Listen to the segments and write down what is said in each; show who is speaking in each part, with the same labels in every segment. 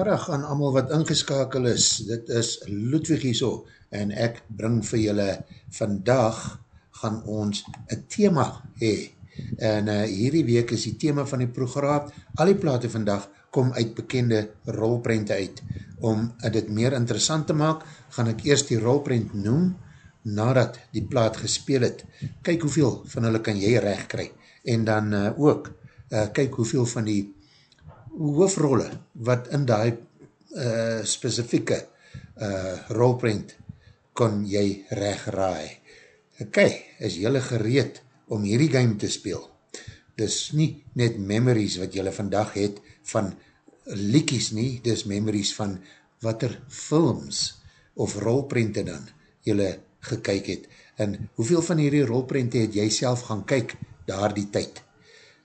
Speaker 1: goeiemiddag aan allemaal wat ingeskakel is. Dit is Ludwig hierso en ek bring vir julle vandag gaan ons een thema hee. En uh, hierdie week is die thema van die program, al die plate vandag kom uit bekende rolprente uit. Om dit meer interessant te maak, gaan ek eerst die rolprent noem, nadat die plaat gespeel het. Kyk hoeveel van hulle kan jy recht kry. En dan uh, ook, uh, kyk hoeveel van die hoofrolle wat in die uh, specifieke uh, rolprint kon jy recht raai. Ok, is jylle gereed om hierdie game te speel? Dis nie net memories wat jylle vandag het van liekies nie, dis memories van wat er films of rolprente dan jylle gekyk het. En hoeveel van hierdie rolprente het jy self gaan kyk daar die tyd?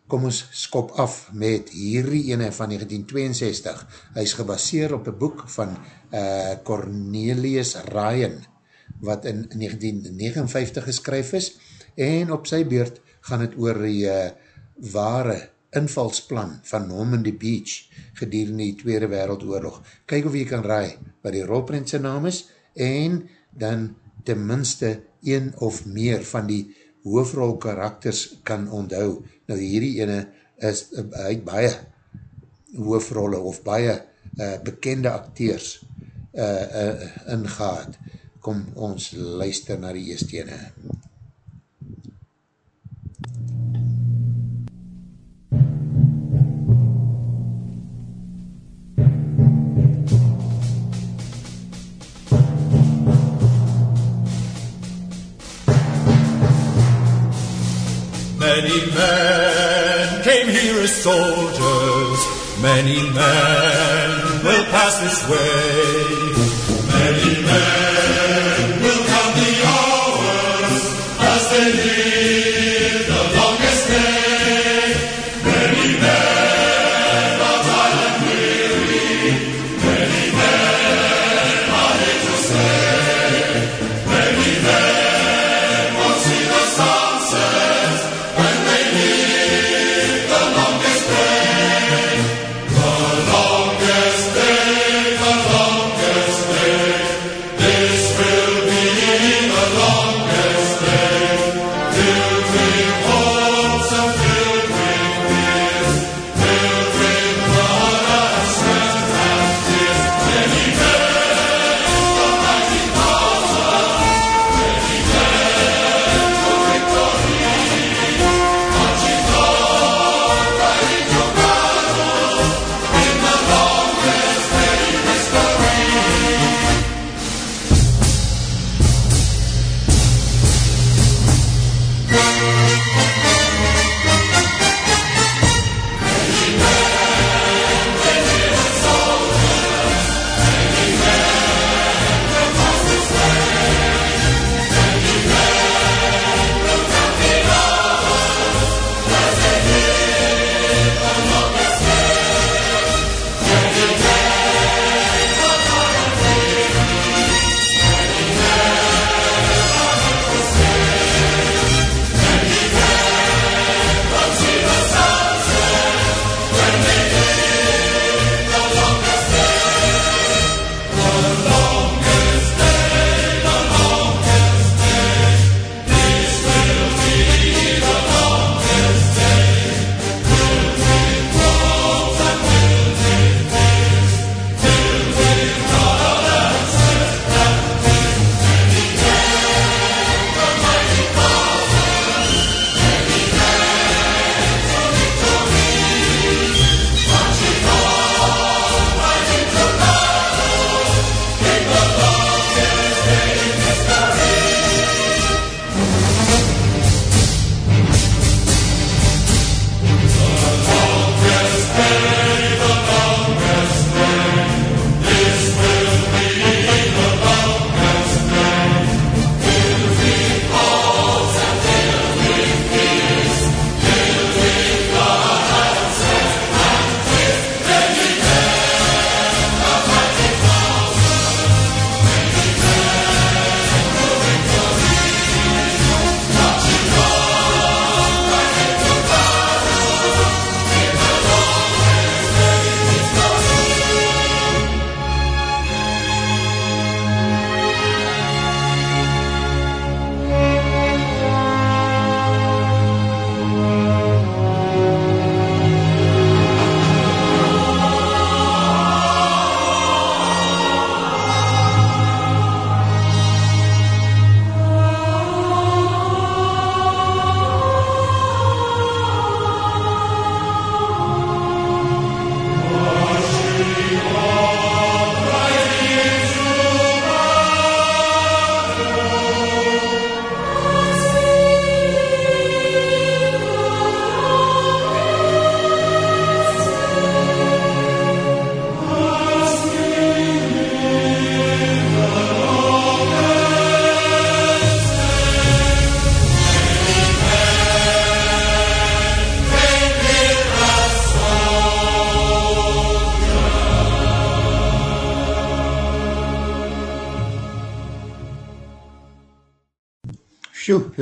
Speaker 1: Kom ons skop af met hierdie ene van 1962. Hy is gebaseer op een boek van uh, Cornelius Ryan, wat in 1959 geskryf is, en op sy beurt gaan het oor die uh, ware invalsplan van Normandy Beach gedurende die Tweede Wereldoorlog. Kyk of jy kan raai wat die rolprint sy naam is, en dan tenminste een of meer van die hoofrol karakters kan onthou. Nou hierdie ene is, uh, hy het baie hoofrolle of baie uh, bekende acteurs uh, uh, ingaat. Kom ons luister na die eerste ene.
Speaker 2: Many men came here as soldiers. Many men will pass this way. Many men will count the hours as they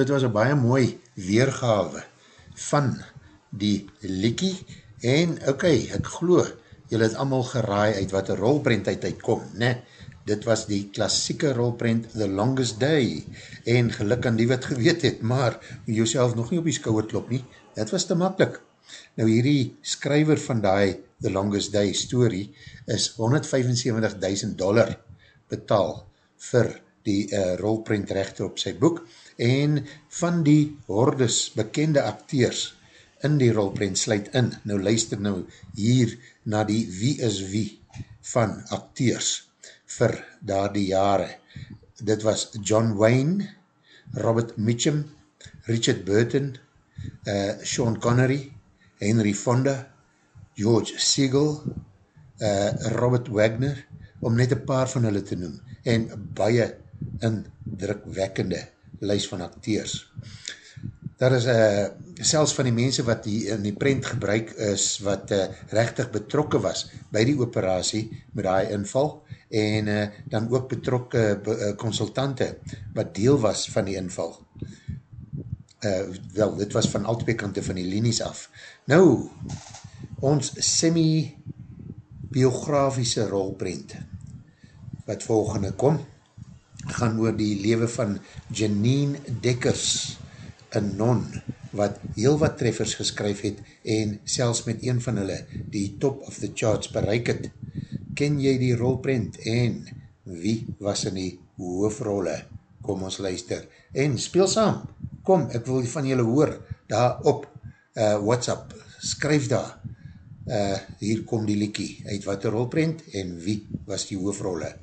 Speaker 1: dit was een baie mooi weergave van die liekie en ok, ek glo, jylle het allemaal geraai uit wat een rolprint uit uitkom, ne? Dit was die klassieke rolprint The Longest Day en geluk aan die wat geweet het, maar jyself nog nie op die skouwer klop nie, dit was te makkelijk. Nou hierdie skryver van die The Longest Day story is 175.000 dollar betaal vir die uh, rolprint rechter op sy boek en van die hordes bekende acteurs in die rolprent sluit in. Nou luister nou hier na die wie is wie van acteurs vir daar die jare. Dit was John Wayne, Robert Mitchum, Richard Burton, uh, Sean Connery, Henry Fonda, George Siegel, uh, Robert Wagner, om net een paar van hulle te noem, en baie indrukwekkende lys van acteurs. Daar is uh, selfs van die mense wat die in die prent gebruik is, wat uh, rechtig betrokke was by die operatie met die inval, en uh, dan ook betrokke uh, consultante wat deel was van die inval. Uh, wel, dit was van al twee kante van die linies af. Nou, ons semi-biografische rolprent, wat volgende kom, gaan oor die lewe van Janine Dekkers, een non, wat heel wat treffers geskryf het en selfs met een van hulle die top of the charts bereik het. Ken jy die rolprint en wie was in die hoofrolle? Kom ons luister en speel saam. Kom, ek wil van julle hoor, daar op uh, WhatsApp, skryf daar. Uh, hier kom die liekie uit wat die rolprint en wie was die hoofrolle?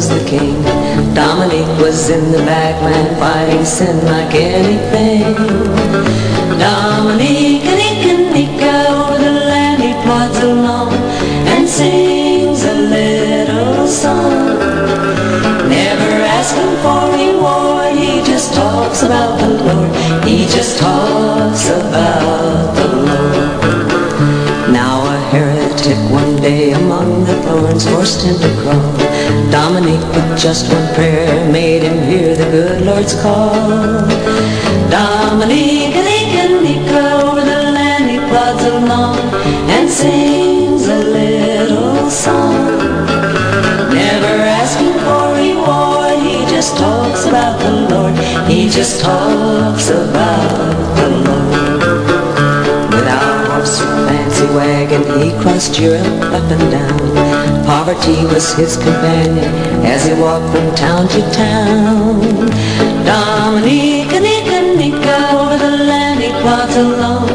Speaker 3: was the king, Dominic was in the back, man, fighting sin like anything. Dominic, Nika, Nika, over the land he plods along and sings a little song. Never asking for reward, he just talks about the Lord. He just talks about the Lord. Now a heretic one day among the thorns forced him to crawl. Dominic with just one prayer made him hear the good Lord's call. Dominic, Nika, Nika, over the land he plods along and sings a little song. Never asking for reward, he just talks about the Lord. He just talks about wagon, he crossed Europe up and down. Poverty was his companion as he walked from town to town. Dominica, Nika, Nika, over the land he plods along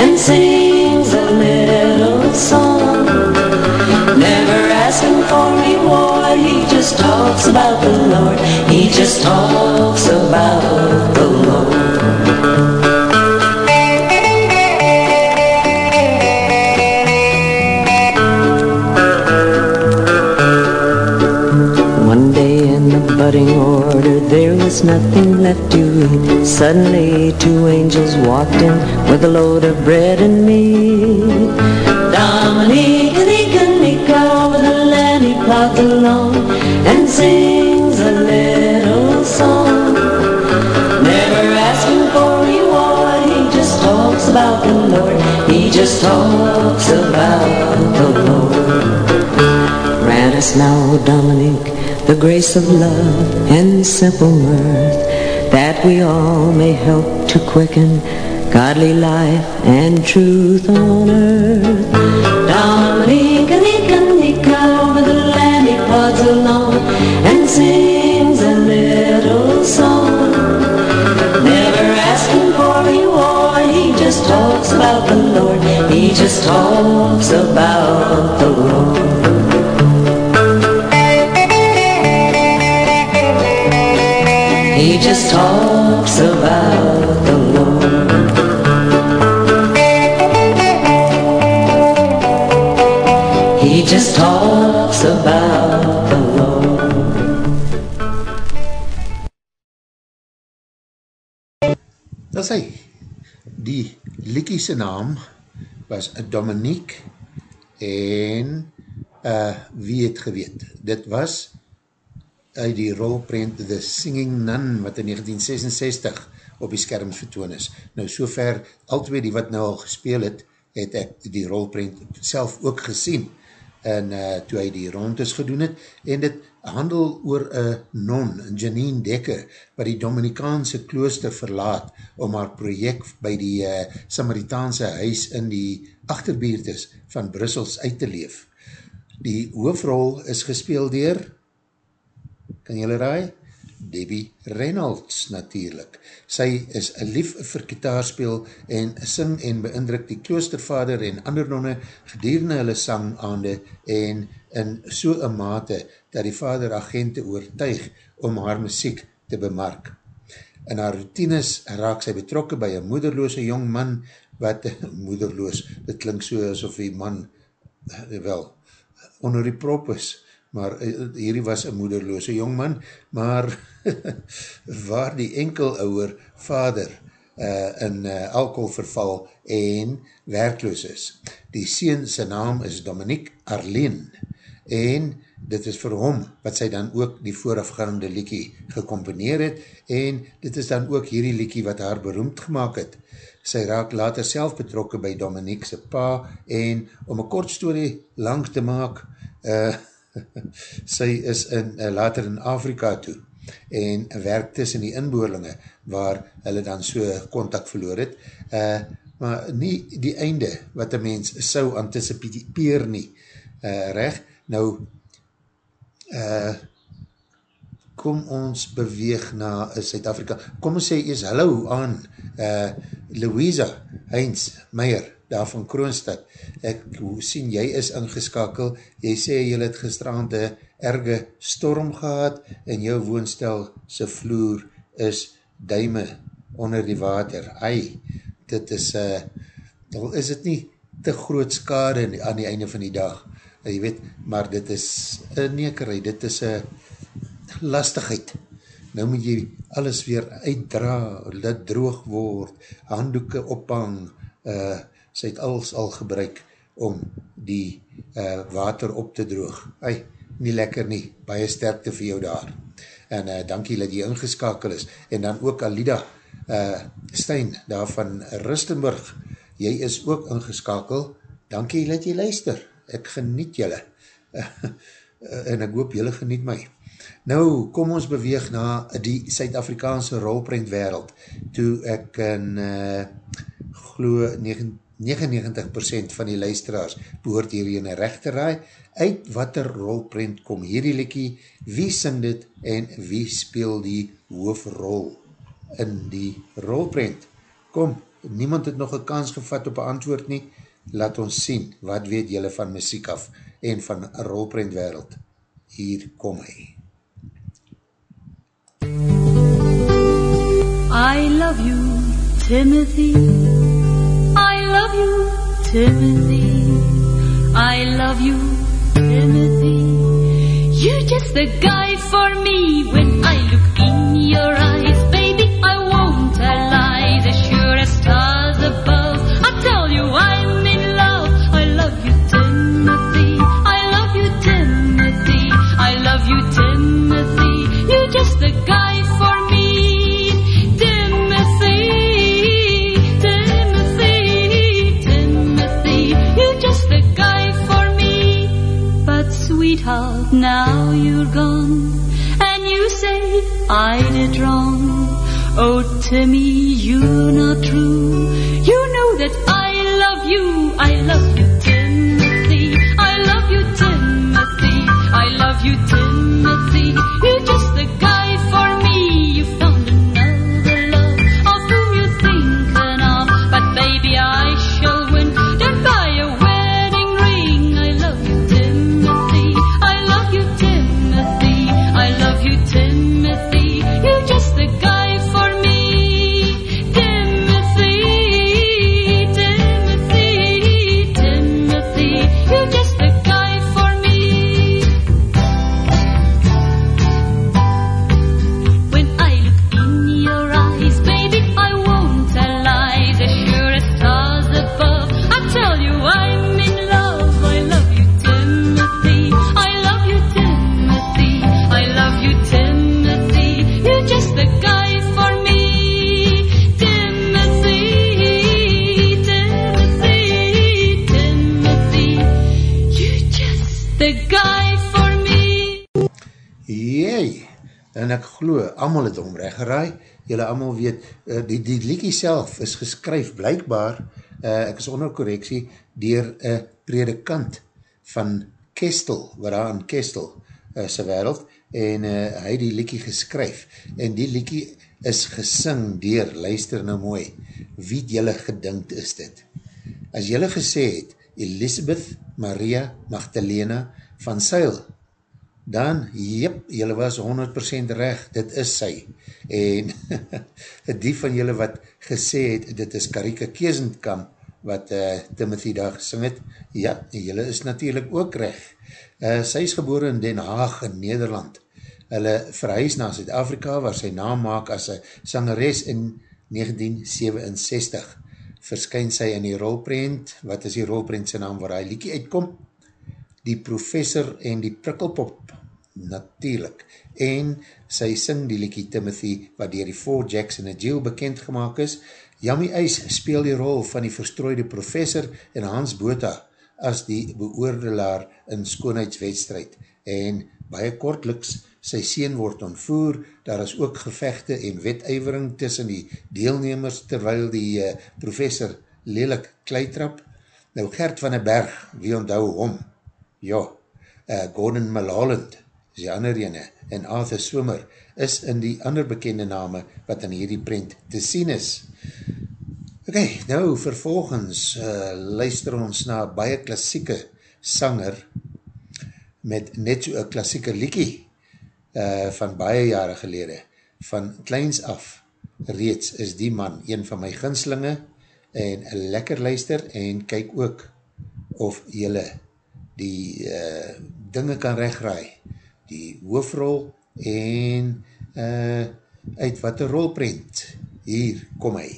Speaker 3: and sings a little song. Never asking for reward, he just talks about the Lord. He just talks about the Lord. There nothing left to eat. Suddenly two angels walked in with a load of bread and meat. Dominica, Nika, over the land he plods along and sings a little song. Never asking for reward, he just talks about the Lord. He just talks about the Lord. Grant us now, Dominic, the grace of love and simple mirth, that we all may help to quicken godly life and truth on earth. Dominic, Nika, Nika, over the land he plods along and sings a little song. Never asking for reward, he just talks about the Lord. He just talks about the Lord. Just talks about the Lord. He just talks about the Lord.
Speaker 1: Dat is hy. Die liekie se naam was Dominique en uh, wie het geweet? Dit was uit die rolprent The Singing Nun wat in 1966 op die skerms vertoon is. Nou sover, al twee die wat nou al gespeel het, het ek die rolprent self ook gesien en uh, toe hy die rondes gedoen het, en dit handel oor een non, Janine Dekker, wat die Dominikaanse klooster verlaat om haar project by die uh, Samaritaanse huis in die achterbeertes van Brussels uit te leef. Die hoofrol is gespeeld dier, kan jylle raai? Debbie Reynolds natuurlijk. Sy is een lief vir kitaarspeel en sing en beindruk die kloostervader en ander nonne gedurende hulle sang aande en in so'n mate dat die vader agente oortuig om haar muziek te bemark. In haar routines raak sy betrokke by een moederloose jong man wat, moederloos, dit klink so asof die man, wel, onder die prop is, maar uh, hierdie was een moederloose jongman, maar waar die enkel ouwer vader uh, in uh, alcoholverval en werkloos is. Die sien sy naam is Dominique Arlene en dit is vir hom wat sy dan ook die voorafgaande liekie gecomponeer het en dit is dan ook hierdie liekie wat haar beroemd gemaakt het. Sy raak later self betrokken by Dominique sy pa en om een kort story lang te maak, uh, sy is in, uh, later in Afrika toe en werk tussen die inboorlinge waar hulle dan so contact verloor het, uh, maar nie die einde wat een mens sou anticipeer nie, uh, recht, nou uh, kom ons beweeg na Suid-Afrika, kom ons sê eers hallo aan uh, Louisa Heinz Meijer, daar van Kroonstad, ek sien jy is ingeskakel, jy sê jy het gestrand een erge storm gehad en jou woonstel sy vloer is duime onder die water. Ai, dit is, uh, is dit nie te groot skade aan die einde van die dag, uh, jy weet, maar dit is een nekerij, dit is een lastigheid. Nou moet jy alles weer uitdra, dat droog word, handdoeken ophang, uh, sy het alles al gebruik om die uh, water op te droog. Ei, nie lekker nie, baie sterkte vir jou daar. En uh, dankie dat jy ingeskakel is. En dan ook Alida uh, Stein, daar van Rustenburg, jy is ook ingeskakel. Dankie dat jy luister. Ek geniet jylle. en ek hoop jylle geniet my. Nou, kom ons beweeg na die Suid-Afrikaanse rolprint wereld. Toe ek in uh, glo 19 99% van die luisteraars behoort hierdie in een rechte raai, uit wat er rolprint kom hierdie likkie, wie sing dit en wie speel die hoofrol in die rolprint. Kom, niemand het nog een kans gevat op een antwoord nie, laat ons sien, wat weet jylle van muziek af en van rolprint wereld. Hier kom hy.
Speaker 4: I love you, Timothy love you, Timothy. I love you, Timothy. You're just the guy for me when I look in your eyes. I did wrong. Oh, Timmy, you're not true. You know that I love you. I love you, Timothy. I love you, Timothy. I love you, Timothy. You're just the guy
Speaker 1: en ek glo, allemaal het omreg geraai, jylle allemaal weet, uh, die, die liekie self is geskryf, blijkbaar, uh, ek is onder correctie, dier een predikant van Kestel, waar daar in Kestel uh, sy wereld, en uh, hy die liekie geskryf, en die liekie is gesing dier, luister nou mooi, wie jylle gedinkt is dit? As jylle gesê het, Elisabeth Maria Magdalena van Seil, dan, jyp, jylle was 100% recht, dit is sy. En die van jylle wat gesê het, dit is Karika Keesendkamp, wat uh, Timothy daar gesing het, ja, jylle is natuurlijk ook recht. Uh, sy is geboren in Den Haag in Nederland. Hulle verhuis na Zuid-Afrika, waar sy naam maak as een sangeres in 1967. Verskyn sy in die rolprent, wat is die rolprent sy naam waar hy liekie uitkom? Die professor en die prikkelpop natuurlijk. En sy sing die liekie Timothy, wat dier die Four Jacks in a Jail bekend gemaakt is. Yami Eis speel die rol van die verstrooide professor en Hans Bota as die beoordelaar in skoonheidswedstrijd. En baie kortliks, sy sien word ontvoer, daar is ook gevechte en wetuivering tussen die deelnemers, terwyl die uh, professor lelik kleitrap. Nou Gert van den Berg, wie onthou hom? Ja, uh, Gordon Malaland, is die ander ene, en Arthur Swimmer, is in die ander bekende name wat in hierdie print te sien is. Ok, nou vervolgens uh, luister ons na baie klassieke sanger met net so een klassieke liekie uh, van baie jare gelede. Van kleins af reeds is die man een van my ginslinge en lekker luister en kyk ook of jylle die uh, dinge kan regraai die hoofrol en uh, uit wat een rolprint. Hier, kom hy.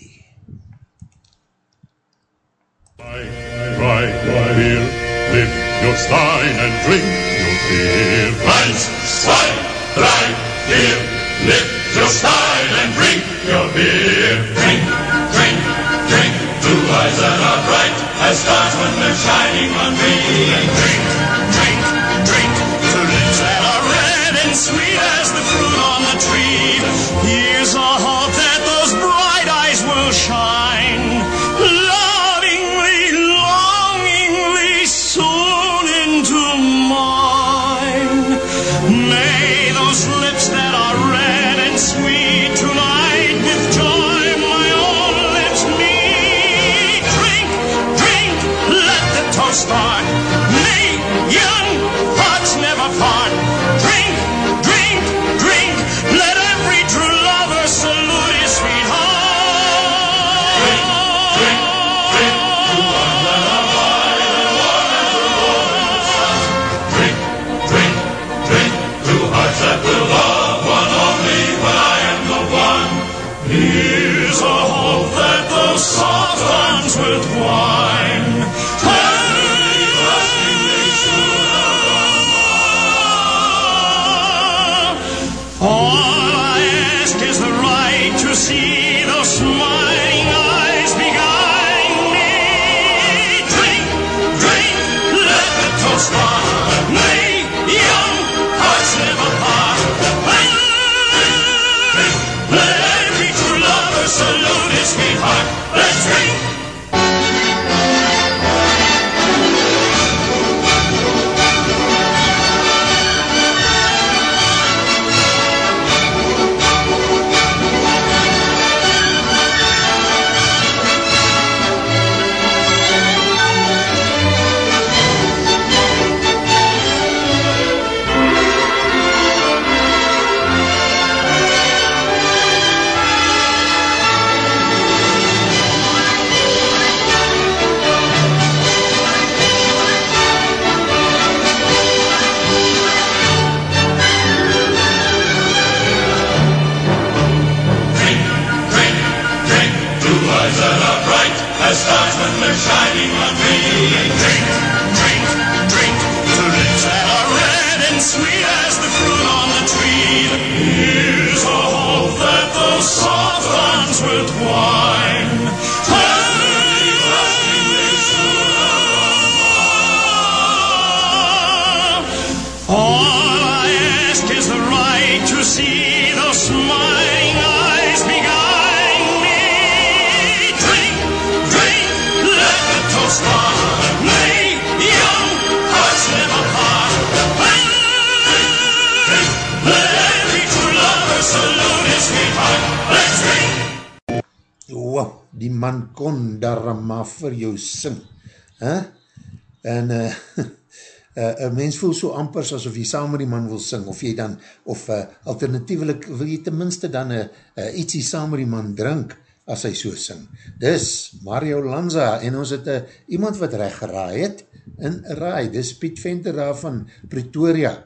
Speaker 5: Right, right, right here, lift your stein and drink your beer. Eins, zwei, drei, vier, lift your stein and drink your beer. Drink, drink, drink, two eyes that are bright as stars when they're shining on me. Drink, drink,
Speaker 1: mens voel so ampers asof jy saam met die man wil sing, of jy dan, of uh, alternatievelik wil jy tenminste dan uh, uh, ietsie saam met die man drink, as hy so sing. Dis Mario Lanza, en ons het uh, iemand wat recht geraai het, in raai, dis Piet Venter daar van Pretoria.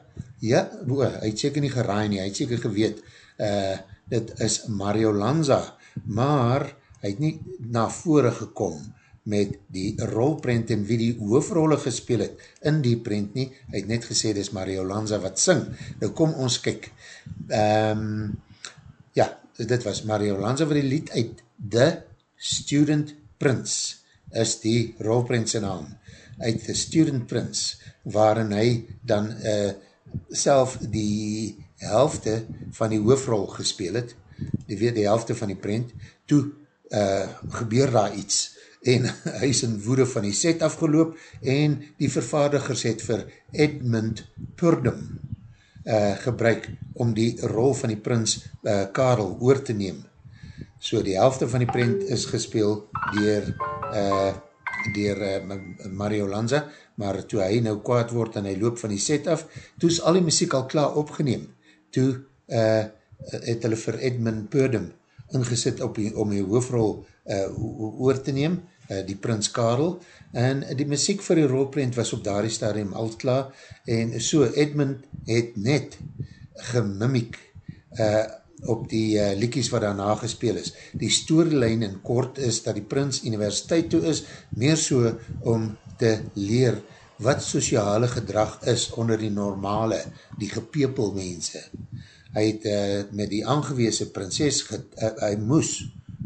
Speaker 1: Ja, bo, hy het seker nie geraai nie, hy het seker geweet, uh, dit is Mario Lanza, maar hy het nie na vore gekom, met die rolprent en wie die hoofrolle gespeel het in die prent nie, hy het net gesê dis Mario Lanza wat sing, nou kom ons kyk. Um, ja, dit was Mario Lanza wat die lied uit The Student Prince is die rolprent sy naam. Uit The Student Prince waarin hy dan uh, self die helfte van die hoofrol gespeel het. Die weer die helfte van die prent. Toe uh, gebeur daar iets en hy is in woede van die set afgeloop en die vervaardigers het vir Edmund Purdom uh, gebruik om die rol van die prins uh, Karel oor te neem. So die helfte van die prent is gespeel dier, uh, dier uh, Mario Lanza, maar toe hy nou kwaad word en hy loop van die set af, toe is al die muziek al klaar opgeneem. Toe uh, het hulle vir Edmund Purdom ingesit op die, om die hoofrol uh, oor te neem, die Prins Karel, en die muziek vir die rolprint was op daardie stadium al klaar, en so Edmund het net gemimiek uh, op die uh, liekies wat daarna gespeel is. Die storyline in kort is dat die Prins universiteit toe is, meer so om te leer wat sociale gedrag is onder die normale, die gepepel mense. Hy het uh, met die aangeweese prinses, uh, hy moes,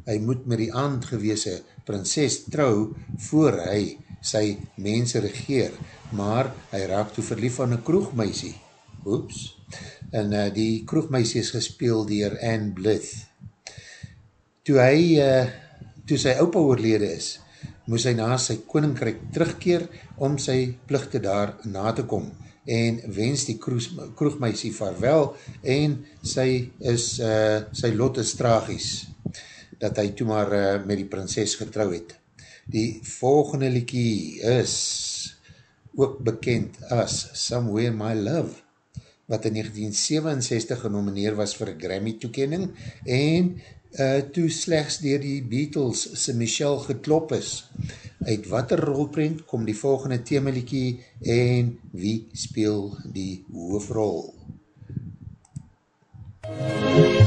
Speaker 1: hy moet met die aangeweese prinses trou voor hy sy mense regeer, maar hy raak toe verlief aan een kroegmeisie. Oeps. En uh, die kroegmeisie is gespeel dier Anne Blyth. Toe hy, uh, toe sy opa oorlede is, moes hy na sy koninkryk terugkeer om sy plichte daar na te kom en wens die kroegmeisie vaarwel en sy is, uh, sy lot is tragies dat hy toe maar uh, met die prinses getrouw het. Die volgende liekie is ook bekend as Somewhere My Love, wat in 1967 genomineer was vir Grammy toekening en uh, toe slechts dier die Beatles se Michelle geklop is. Uit wat er rolprint kom die volgende themeliekie en wie speel die hoofrol? MUZIEK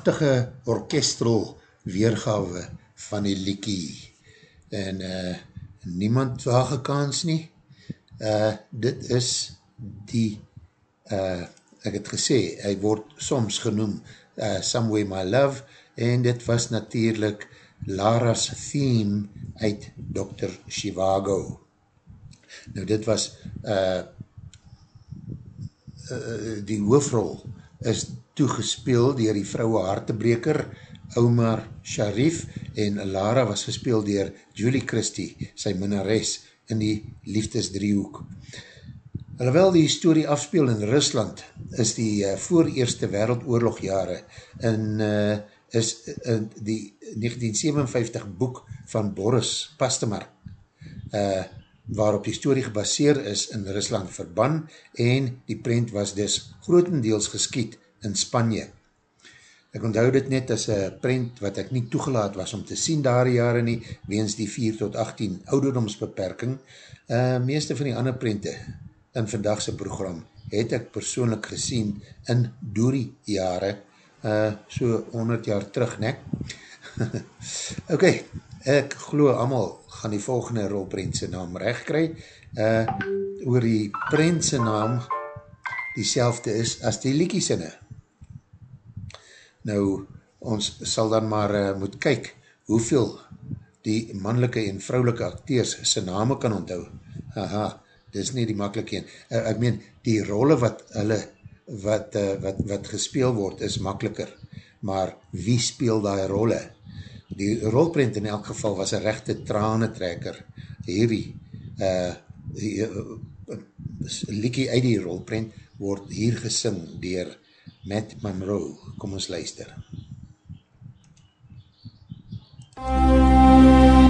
Speaker 1: prachtige orkestral weergawe van die liekie. En uh, niemand waag kans nie. Uh, dit is die, uh, ek het gesê, hy word soms genoem uh, Somewhere My Love, en dit was natuurlijk Lara's theme uit Dr. Chivago. Nou dit was uh, uh, die hoofrol is toegespeel dier die vrouwe hartebreker Omar Sharif en Lara was gespeel dier Julie Christie, sy minnares in die liefdesdriehoek. Alhoewel die historie afspeel in Rusland is die uh, voor Eerste Wereldoorlogjare in uh, is in die 1957 boek van Boris Pastemark uh, waarop die story gebaseer is in Rusland verban en die prent was dus grotendeels geskiet in Spanje. Ek onthou dit net as een prent wat ek nie toegelaat was om te sien daar jare nie, weens die 4 tot 18 ouderdomsbeperking. Uh, meeste van die ander prente in vandagse program het ek persoonlik gesien in doorie jare, uh, so 100 jaar terug, nek. ok, ek glo amal gaan die volgende rolprentse naam recht kry, uh, oor die prentse naam die is as die liekiesinne. Nou, ons sal dan maar uh, moet kyk hoeveel die mannelike en vrouwelike acteurs sy name kan onthou. Aha, dit is nie die makkelijk een. Uh, ek meen, die rolle wat hulle, wat, uh, wat, wat gespeel word, is makkeliker. Maar wie speel die rolle? Die rolprint in elk geval was een rechte tranetrekker. Hierdie, uh, die, uh, liekie uit die rolprint word hier gesing dier Matt Monroe. Kom ons luister.
Speaker 6: Born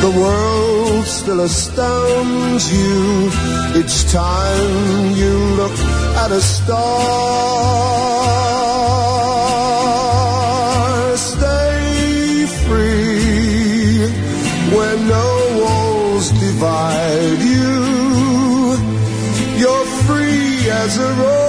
Speaker 6: The world still astounds you each time you look at a star. Stay free where no walls divide you. You're free as a roaring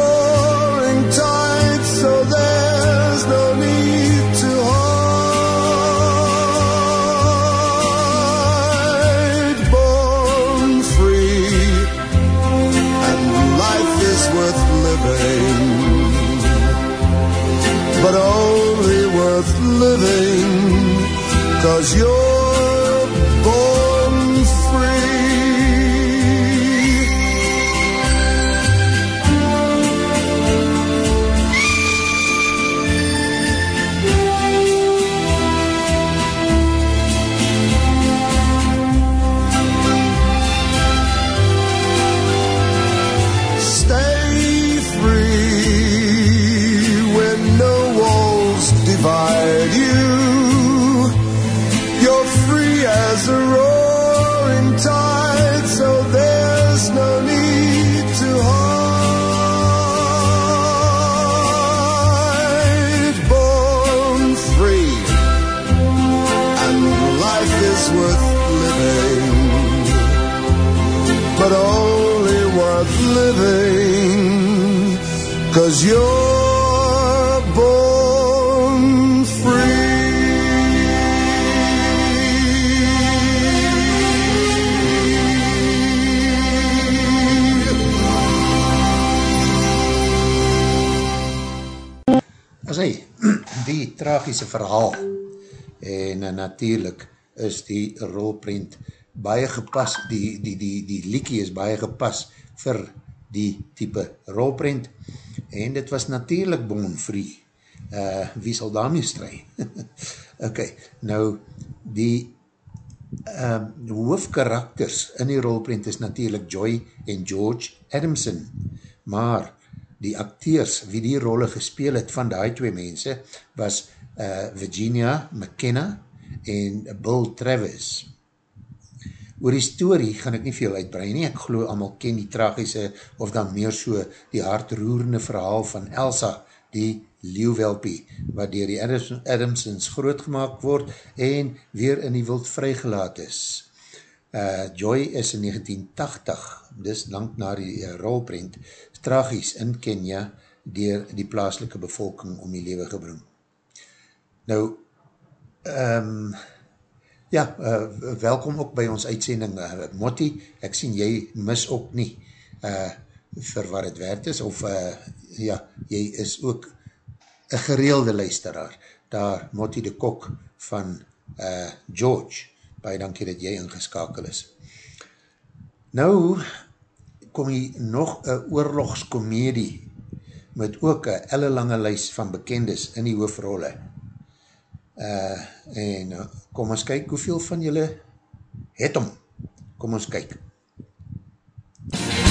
Speaker 6: living, cause you're
Speaker 1: tragiese verhaal en uh, natuurlijk is die rolprint baie gepas, die, die, die, die liekie is baie gepas vir die type rolprint en dit was natuurlijk Bon Free. Uh, wie sal daarmee strui? ok, nou die uh, hoofdkarakters in die rolprint is natuurlijk Joy en George Adamson, maar die acteurs wie die rolle gespeel het van die twee mense was uh, Virginia McKenna en Bill Travis. Oor die story gaan ek nie veel uitbrein nie, ek geloof allemaal ken die tragische of dan meer so die hartroerende verhaal van Elsa, die leeuwelpie, wat dier die Adamsons grootgemaak word en weer in die wild vrygelaat is. Uh, Joy is in 1980, dis lang na die uh, rolprint, tragies in Kenya dier die plaaslike bevolking om die lewe gebring. Nou, um, ja, uh, welkom ook by ons uitsending, uh, Motti, ek sien jy mis ook nie uh, vir wat het werd is, of uh, ja, jy is ook een gereelde luisteraar, daar Motti de Kok van uh, George, baie dankie dat jy ingeskakel is. Nou, kom hier nog een oorlogskomedie, met ook een ellelange lijst van bekendes in die hoofrolle, Uh, en uh, kom ons kyk hoeveel van julle het om. Kom ons kyk.
Speaker 7: Friends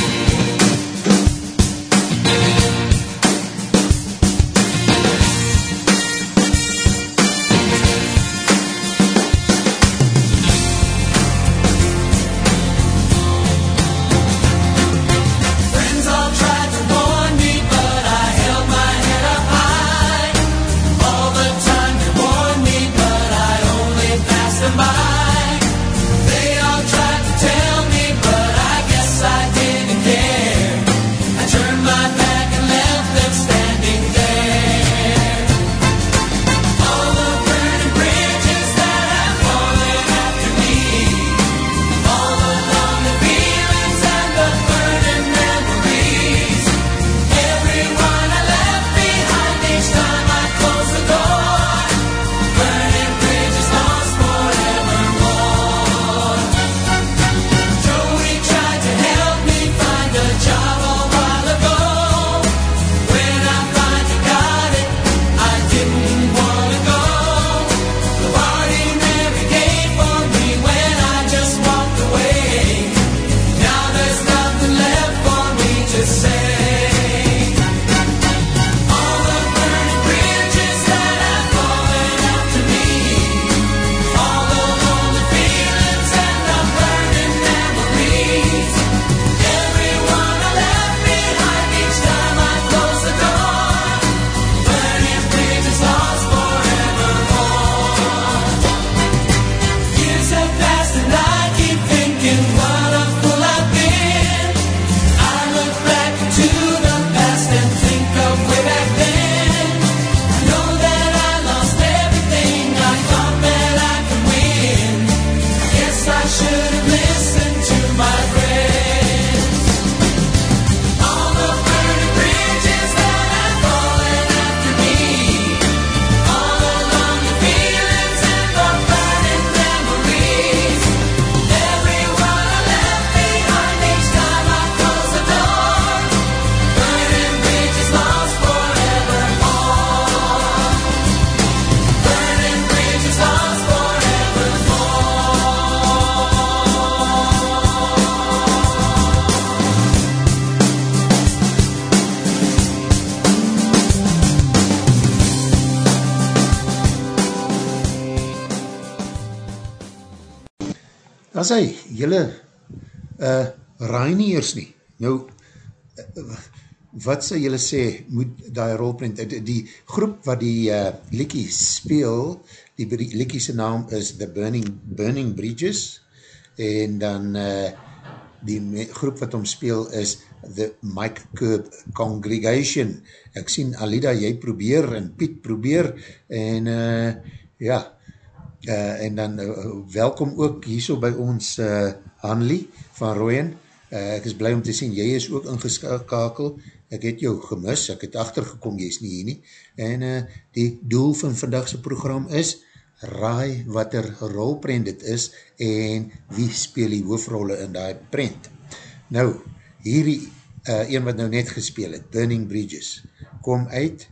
Speaker 1: wat sê jylle sê, moet die rolprint, die, die groep wat die uh, Likkie speel, die Likkie se naam is The Burning, Burning Bridges, en dan uh, die groep wat om speel is The Mike Curb Congregation. Ek sien Alida, jy probeer, en Piet probeer, en uh, ja, uh, en dan uh, welkom ook hierso by ons uh, Hanlie van Rooien. Uh, ek is blij om te sien, jy is ook ingeskakel. Ek het jou gemis, ek het achtergekom, jy is nie hier nie. En uh, die doel van vandagse program is, raai wat er rolprent dit is en wie speel die hoofrolle in die prent. Nou, hierdie uh, een wat nou net gespeel het, Burning Bridges, kom uit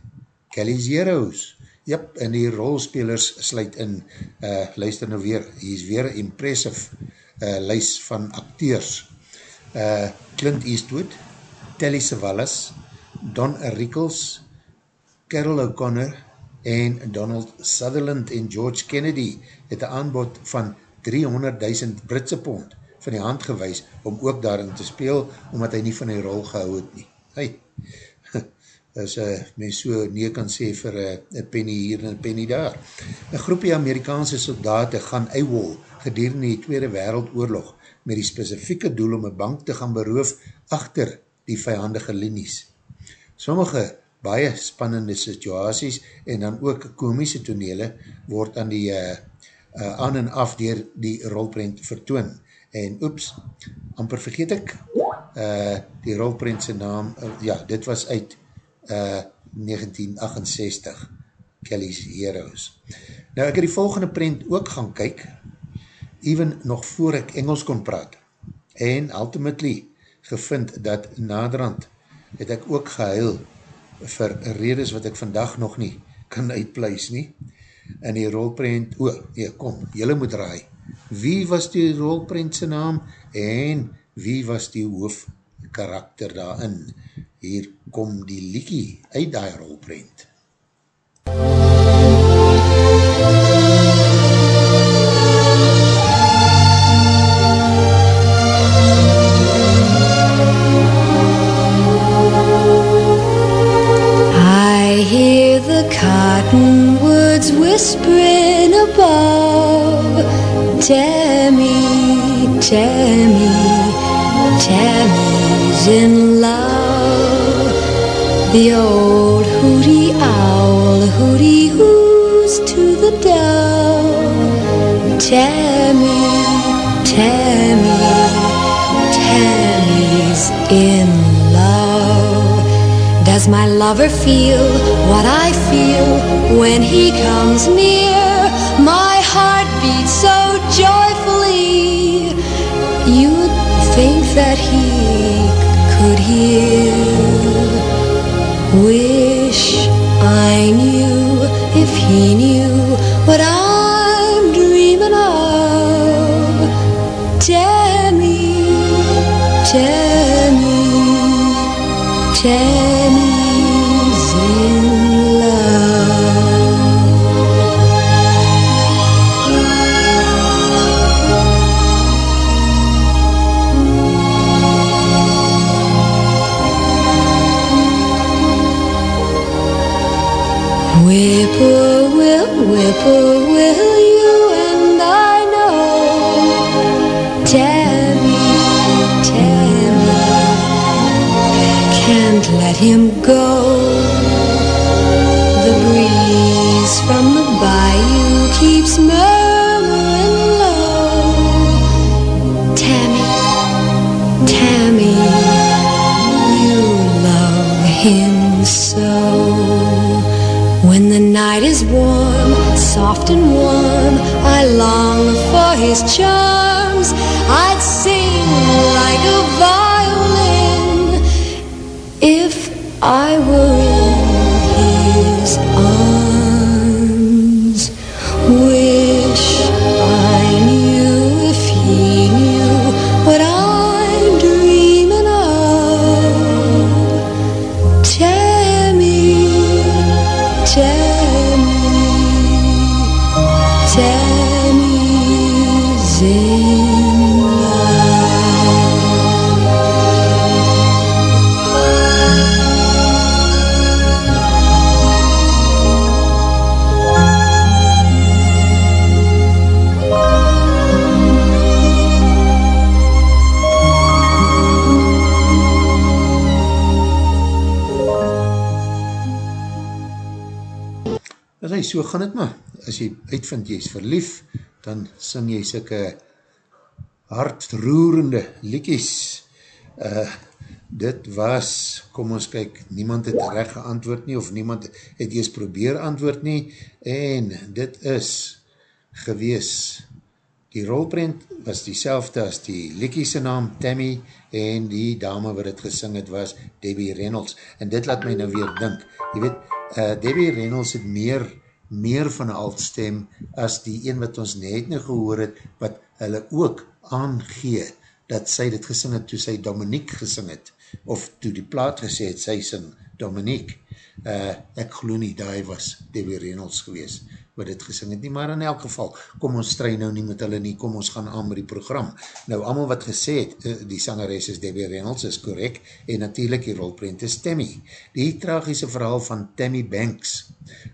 Speaker 1: Kelly's Heroes. Yep, en die rolspelers sluit in, uh, luister nou weer, hier is weer een impressive uh, lys van acteurs. Uh, Clint Eastwood, Telly Savalas, Don Rickles, Carol O'Connor en Donald Sutherland en George Kennedy het een aanbod van 300.000 Britse pond van die hand gewys om ook daarin te speel, omdat hy nie van die rol gehou het nie. Hey, as uh, mens so nie kan sê vir uh, een penny hier en een penny daar. Een groepie Amerikaanse soldaten gaan eiwol gedurende die Tweede Wereldoorlog met die specifieke doel om een bank te gaan beroof achter die vijandige linies. Sommige baie spannende situaties en dan ook komische tonele word aan die uh, uh, aan en af dier die rolprint vertoon. En oeps, amper vergeet ek, uh, die rolprintse naam, uh, ja, dit was uit uh, 1968, Kelly's Heroes. Nou, ek het die volgende print ook gaan kyk, even nog voor ek Engels kon praat, en ultimately gevind dat naderhand het ek ook gehuil vir redes wat ek vandag nog nie kan uitpluis nie. En die rolprent, o, oh, nee, kom, jylle moet raai. Wie was die rolprentse naam en wie was die hoofdkarakter daarin? Hier kom die liekie uit die rolprent.
Speaker 8: Cottonwoods whispering above. Tammy, Tammy, Tammy's in love. The old hooty owl hooty hoos to the dove. Tammy, Tammy, Tammy's in. Does my lover feel what I feel when he comes near? My heart beats so joyfully. You'd think that he could hear. Wish I knew if he knew I long for his charms.
Speaker 1: Hy, so gaan het maar. As jy uitvind jy is verlief, dan sing jy syke hartroerende liekies. Uh, dit was, kom ons kyk, niemand het recht geantwoord nie, of niemand het eers probeer antwoord nie, en dit is gewees die rolprint was die as die Likkiese naam Tammy en die dame wat het gesing het was Debbie Reynolds. En dit laat my nou weer dink. Je weet, uh, Debbie Reynolds het meer, meer van een altstem as die een wat ons net nou gehoor het, wat hulle ook aangee dat sy dit gesing het toe sy Dominique gesing het, of toe die plaat gesê het, sy sing Dominique. Uh, ek glo nie, daar was Debbie Reynolds gewees wat dit gesing het nie, maar in elk geval, kom ons strui nou nie met hulle nie, kom ons gaan aan met die program. Nou, allemaal wat gesê het, eh, die sangeres is Debbie Reynolds, is correct, en natuurlijk die rolprint is Tammy. Die tragische verhaal van Tammy Banks,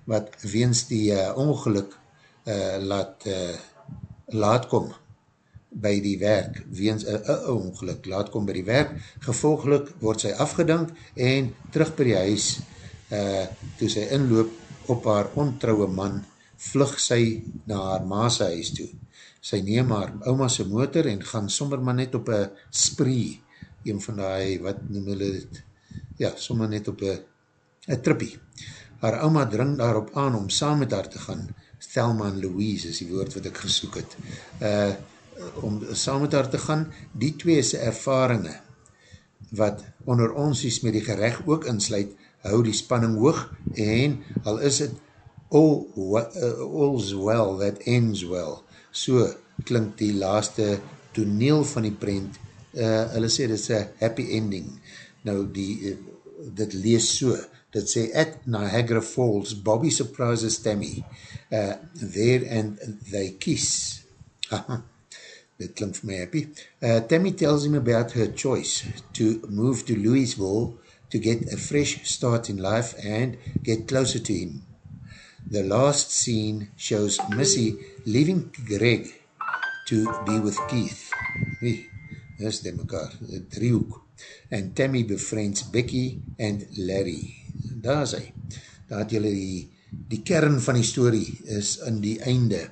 Speaker 1: wat weens die uh, ongeluk uh, laat, uh, laat kom by die werk, weens een uh, uh, ongeluk laat kom by die werk, gevolglik word sy afgedank en terug by die huis, uh, toe sy inloop op haar ontrouwe man, vlug sy na haar maase huis toe. Sy neem haar oma sy motor en gaan sommer maar net op een spree, een van die, wat noem hulle dit, ja, sommer net op een trippie. Haar oma dring daarop aan om saam met haar te gaan, Thelma en Louise is die woord wat ek gesoek het, uh, om saam met haar te gaan, die twee is ervaringe, wat onder ons is met die gerecht ook insluit, hou die spanning hoog, en al is het all, uh, all's well that ends well. So klink die laaste toneel van die prent, uh, hulle sê dit is a happy ending. Nou die, uh, dit lees so, dit sê, at Niagara Falls, Bobby surprises Tammy, uh, there and they kiss. Aha, dit klink vir my happy. Uh, Tammy tells him about her choice to move to Louisville to get a fresh start in life and get closer to him. The last scene shows Missy leaving Greg to be with Keith. Dis die mekaar, driehoek. En Tammy befriends Becky and Larry. Daar is hy. Daar het julle die, die kern van die story is in die einde.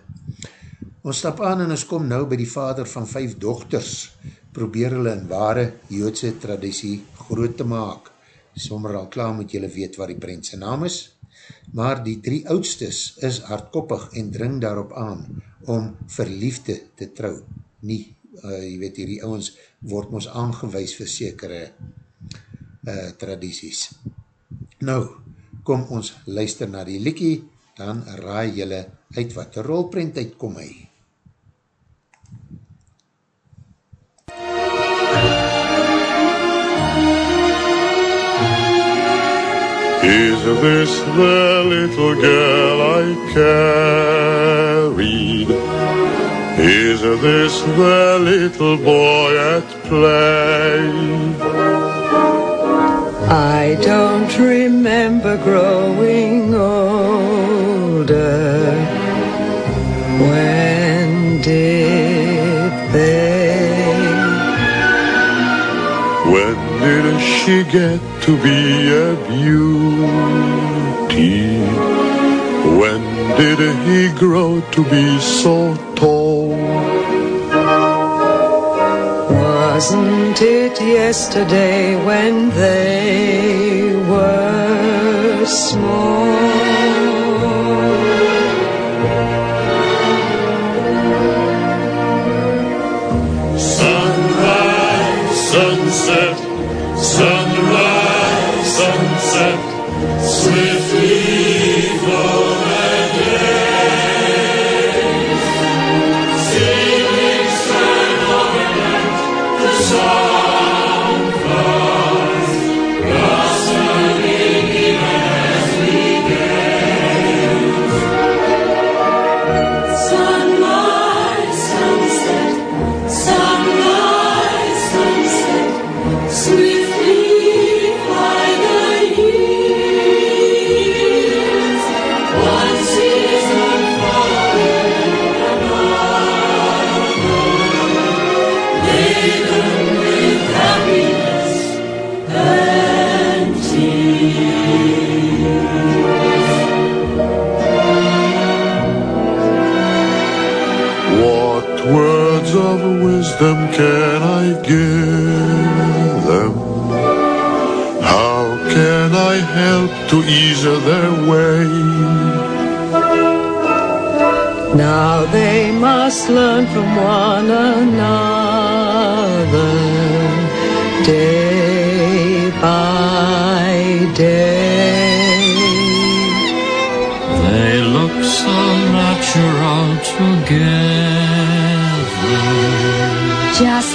Speaker 1: Ons stap aan en ons kom nou by die vader van vijf dochters. Probeer hulle in ware joodse traditie groot te maak. Sommer al klaar moet julle weet waar die prentse naam is maar die drie oudstes is hardkoppig en dring daarop aan om verliefde te trou. Nie, uh, jy weet, hierdie ouwens word ons aangewees vir sekere uh, tradities. Nou, kom ons luister na die liekie, dan raai jylle uit wat rolprint uitkom hy.
Speaker 2: Is this the little girl I carried? Is this the little boy at play?
Speaker 9: I don't remember growing
Speaker 2: she get to be a beauty? When did he grow to be so tall?
Speaker 9: Wasn't it yesterday when they were small?
Speaker 2: To ease their way?
Speaker 9: Now they must learn from one another day by day.
Speaker 5: They look so natural together.
Speaker 8: Just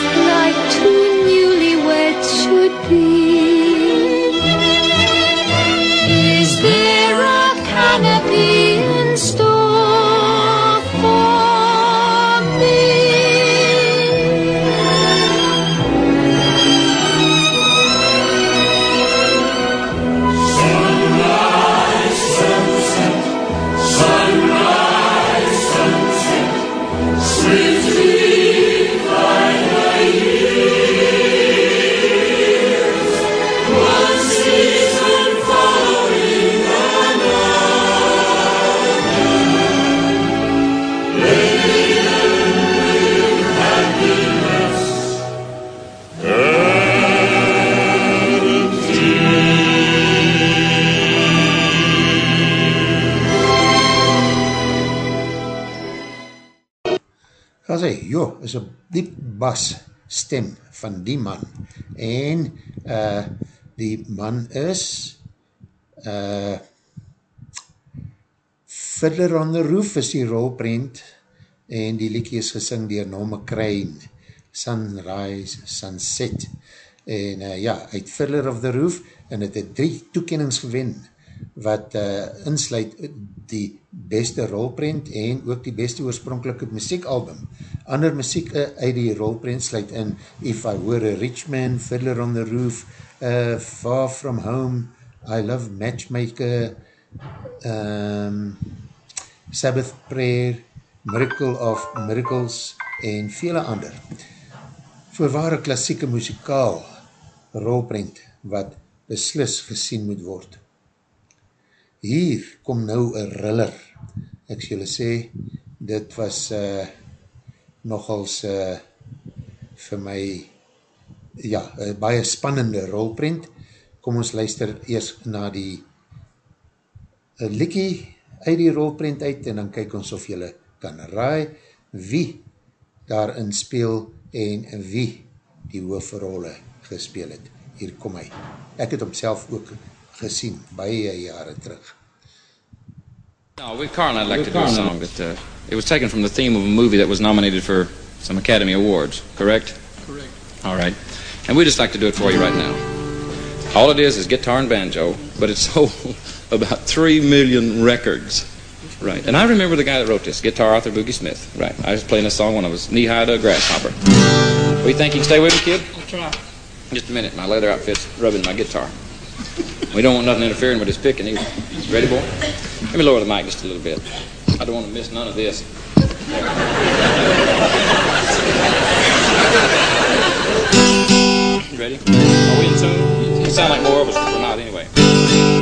Speaker 8: is
Speaker 1: een diep bas stem van die man. En uh, die man is uh, Fiddler on the Roof is die rolprint en die liekie is gesing dier Nome Crane, Sunrise, Sunset. En uh, ja, uit Fiddler of the Roof en het het drie toekennings gewen wat uh, insluit die beste rolprint en ook die beste oorspronkelike muziekalbum. Ander muziek uh, uit die rolprint sluit in If I Were a Rich Man, Fiddler on the Roof, uh, Far From Home, I Love Matchmaker, um, Sabbath Prayer, Miracle of Miracles en vele ander. Voorware klassieke muzikaal rolprint wat beslis gesien moet word. Hier kom nou een riller. Ek sê julle sê, dit was uh, nogals uh, vir my ja, uh, baie spannende rolprint. Kom ons luister eers na die uh, likkie uit die rolprint uit en dan kyk ons of julle kan raai wie daarin speel en wie die hoofrolle gespeel het. Hier kom hy. Ek het homself ook gesien, baie jare terug.
Speaker 10: No, with Carl, I'd like to do a song that uh, it was taken from the theme of a movie that was nominated for some Academy Awards, correct?
Speaker 11: Correct.
Speaker 10: All right. And we'd just like to do it for you right now. All it is is guitar and banjo, but it's sold about three million records. Right. And I remember the guy that wrote this, guitar Arthur Boogie Smith. Right. I was playing a song when I was knee high to a grasshopper. What do you think? You can stay with me, kid?
Speaker 11: I'll try.
Speaker 10: Just a minute. My leather outfit's rubbing my guitar. We don't want nothing interfering with his picking either. Ready, boy? Let me lower the mic just a little bit. I don't want to miss none of this. Ready? Are we in tune? We sound like more of us, but we're not anyway.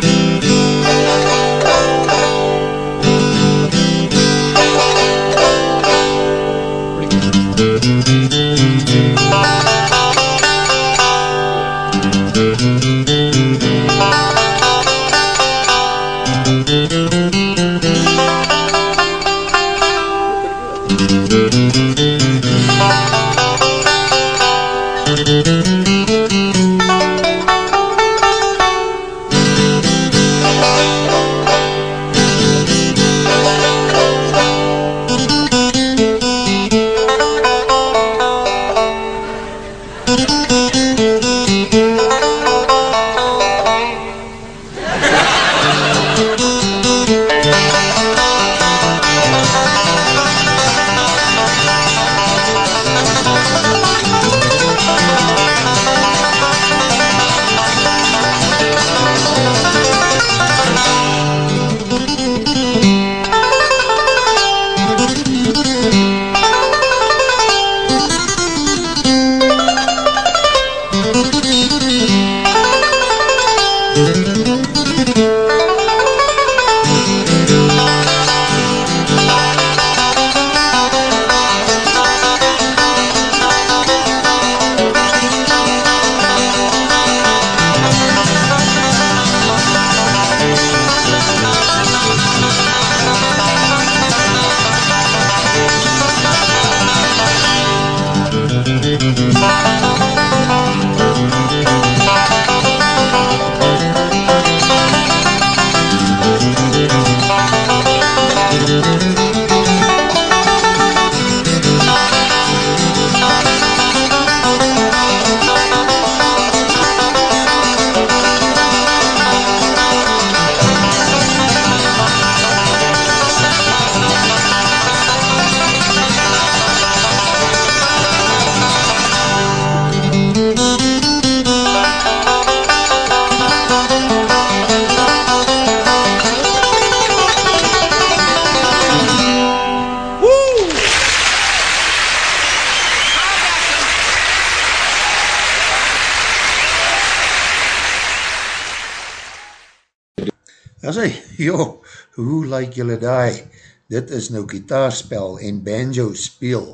Speaker 1: joh, hoe like julle daai? Dit is nou gitaarspel en banjo speel.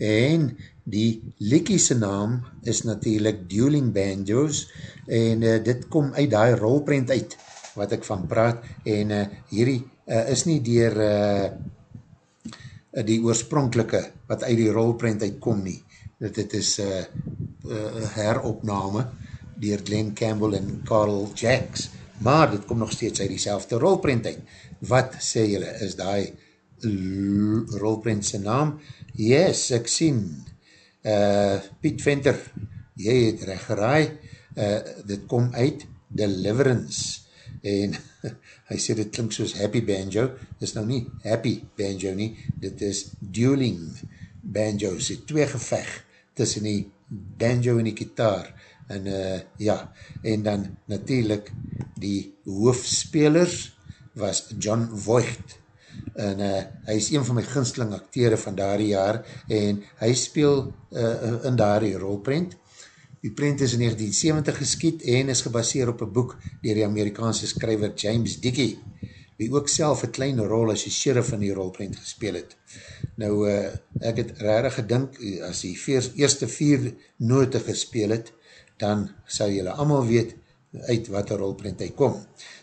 Speaker 1: En die liekiese naam is natuurlijk Dueling Banjos en uh, dit kom uit die rolprint uit wat ek van praat en uh, hierdie uh, is nie dier uh, die oorspronkelike wat uit die rolprint uitkom nie. Dit, dit is uh, uh, heropname dier Glenn Campbell en Carl Jacks maar dit kom nog steeds uit die selfde rolprint uit. Wat sê julle, is die rolprint sy naam? Yes, ek sien. Uh, Piet Venter, jy het recht geraai, uh, dit kom uit Deliverance, en hy sê dit klink soos Happy Banjo, dit is nou nie Happy Banjo nie, dit is Dueling Banjo, sê twee gevecht tussen die banjo en die gitaar, en uh, ja, en dan natuurlijk die hoofspelers was John Voigt en uh, hy is een van my ginsteling acteure van daar jaar en hy speel uh, in daar die rolprint die print is in 1970 geskiet en is gebaseer op een boek dier die Amerikaanse skryver James Dickey wie ook self een kleine rol as die sheriff in die rolprint gespeel het. Nou, uh, ek het rarig gedink, as die vier, eerste vier note gespeel het, dan sal julle allemaal weet uit wat een rolprint hy kom.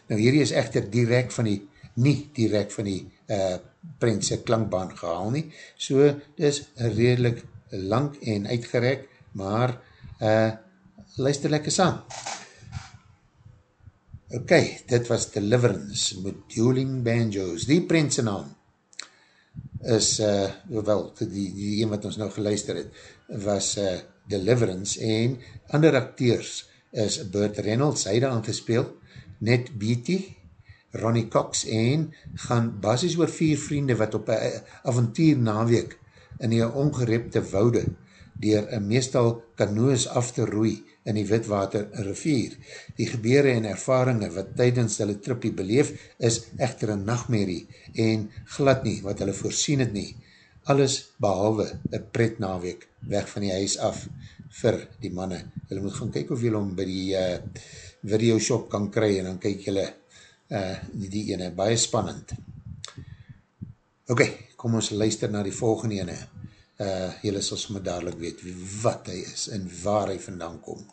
Speaker 1: Nou hierdie is echter direct van die, nie direct van die uh, printse klankbaan gehaal nie, so dis redelijk lang en uitgerek, maar uh, luister lekker saam. Ok, dit was Deliverance met Dueling Banjos. Die printse naam is, uh, wel, die, die een wat ons nou geluister het, was uh, Deliverance en ander acteurs is Burt Reynolds, hy daar aangespeel, Ned Beatty, Ronnie Cox en gaan basis oor vier vriende wat op een avontuur naweek in die ongerepte woude dier een meestal kanoes af te roei in die witwater rivier. Die gebeure en ervaringe wat tydens hulle trippie beleef is echter een nachtmerrie en glad nie wat hulle voorsien het nie alles behalwe een pret naweek weg van die huis af vir die manne. Julle moet gaan kyk of julle om by die uh, video shop kan kry en dan kyk julle uh, die, ene, baie spannend. Ok, kom ons luister na die volgende ene. Uh, julle sal sommer dadelijk weet wat hy is en waar hy vandaan kom.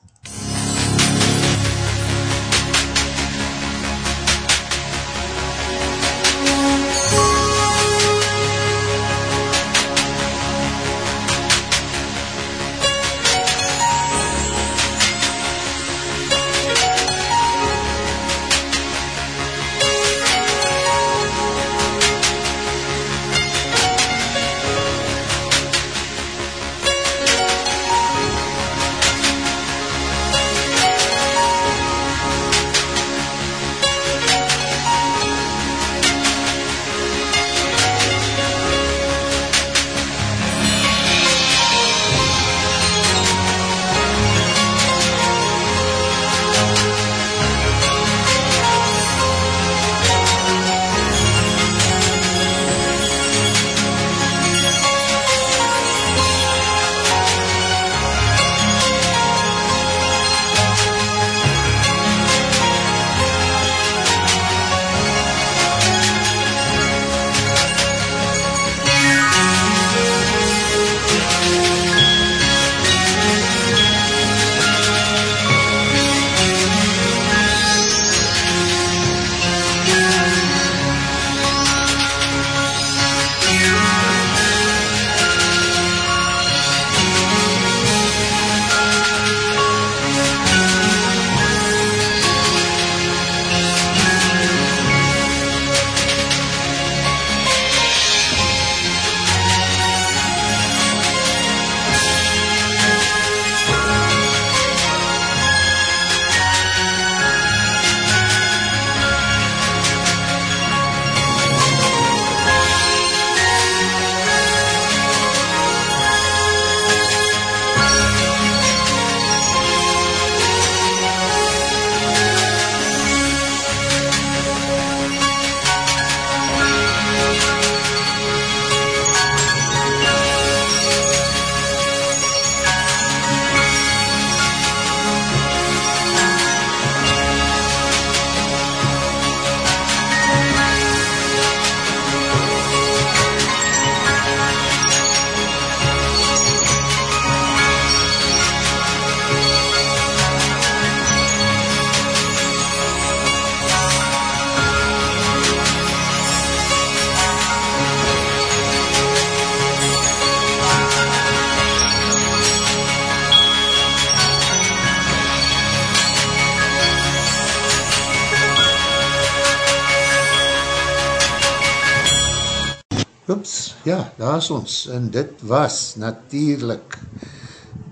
Speaker 1: Daar is ons. En dit was natuurlijk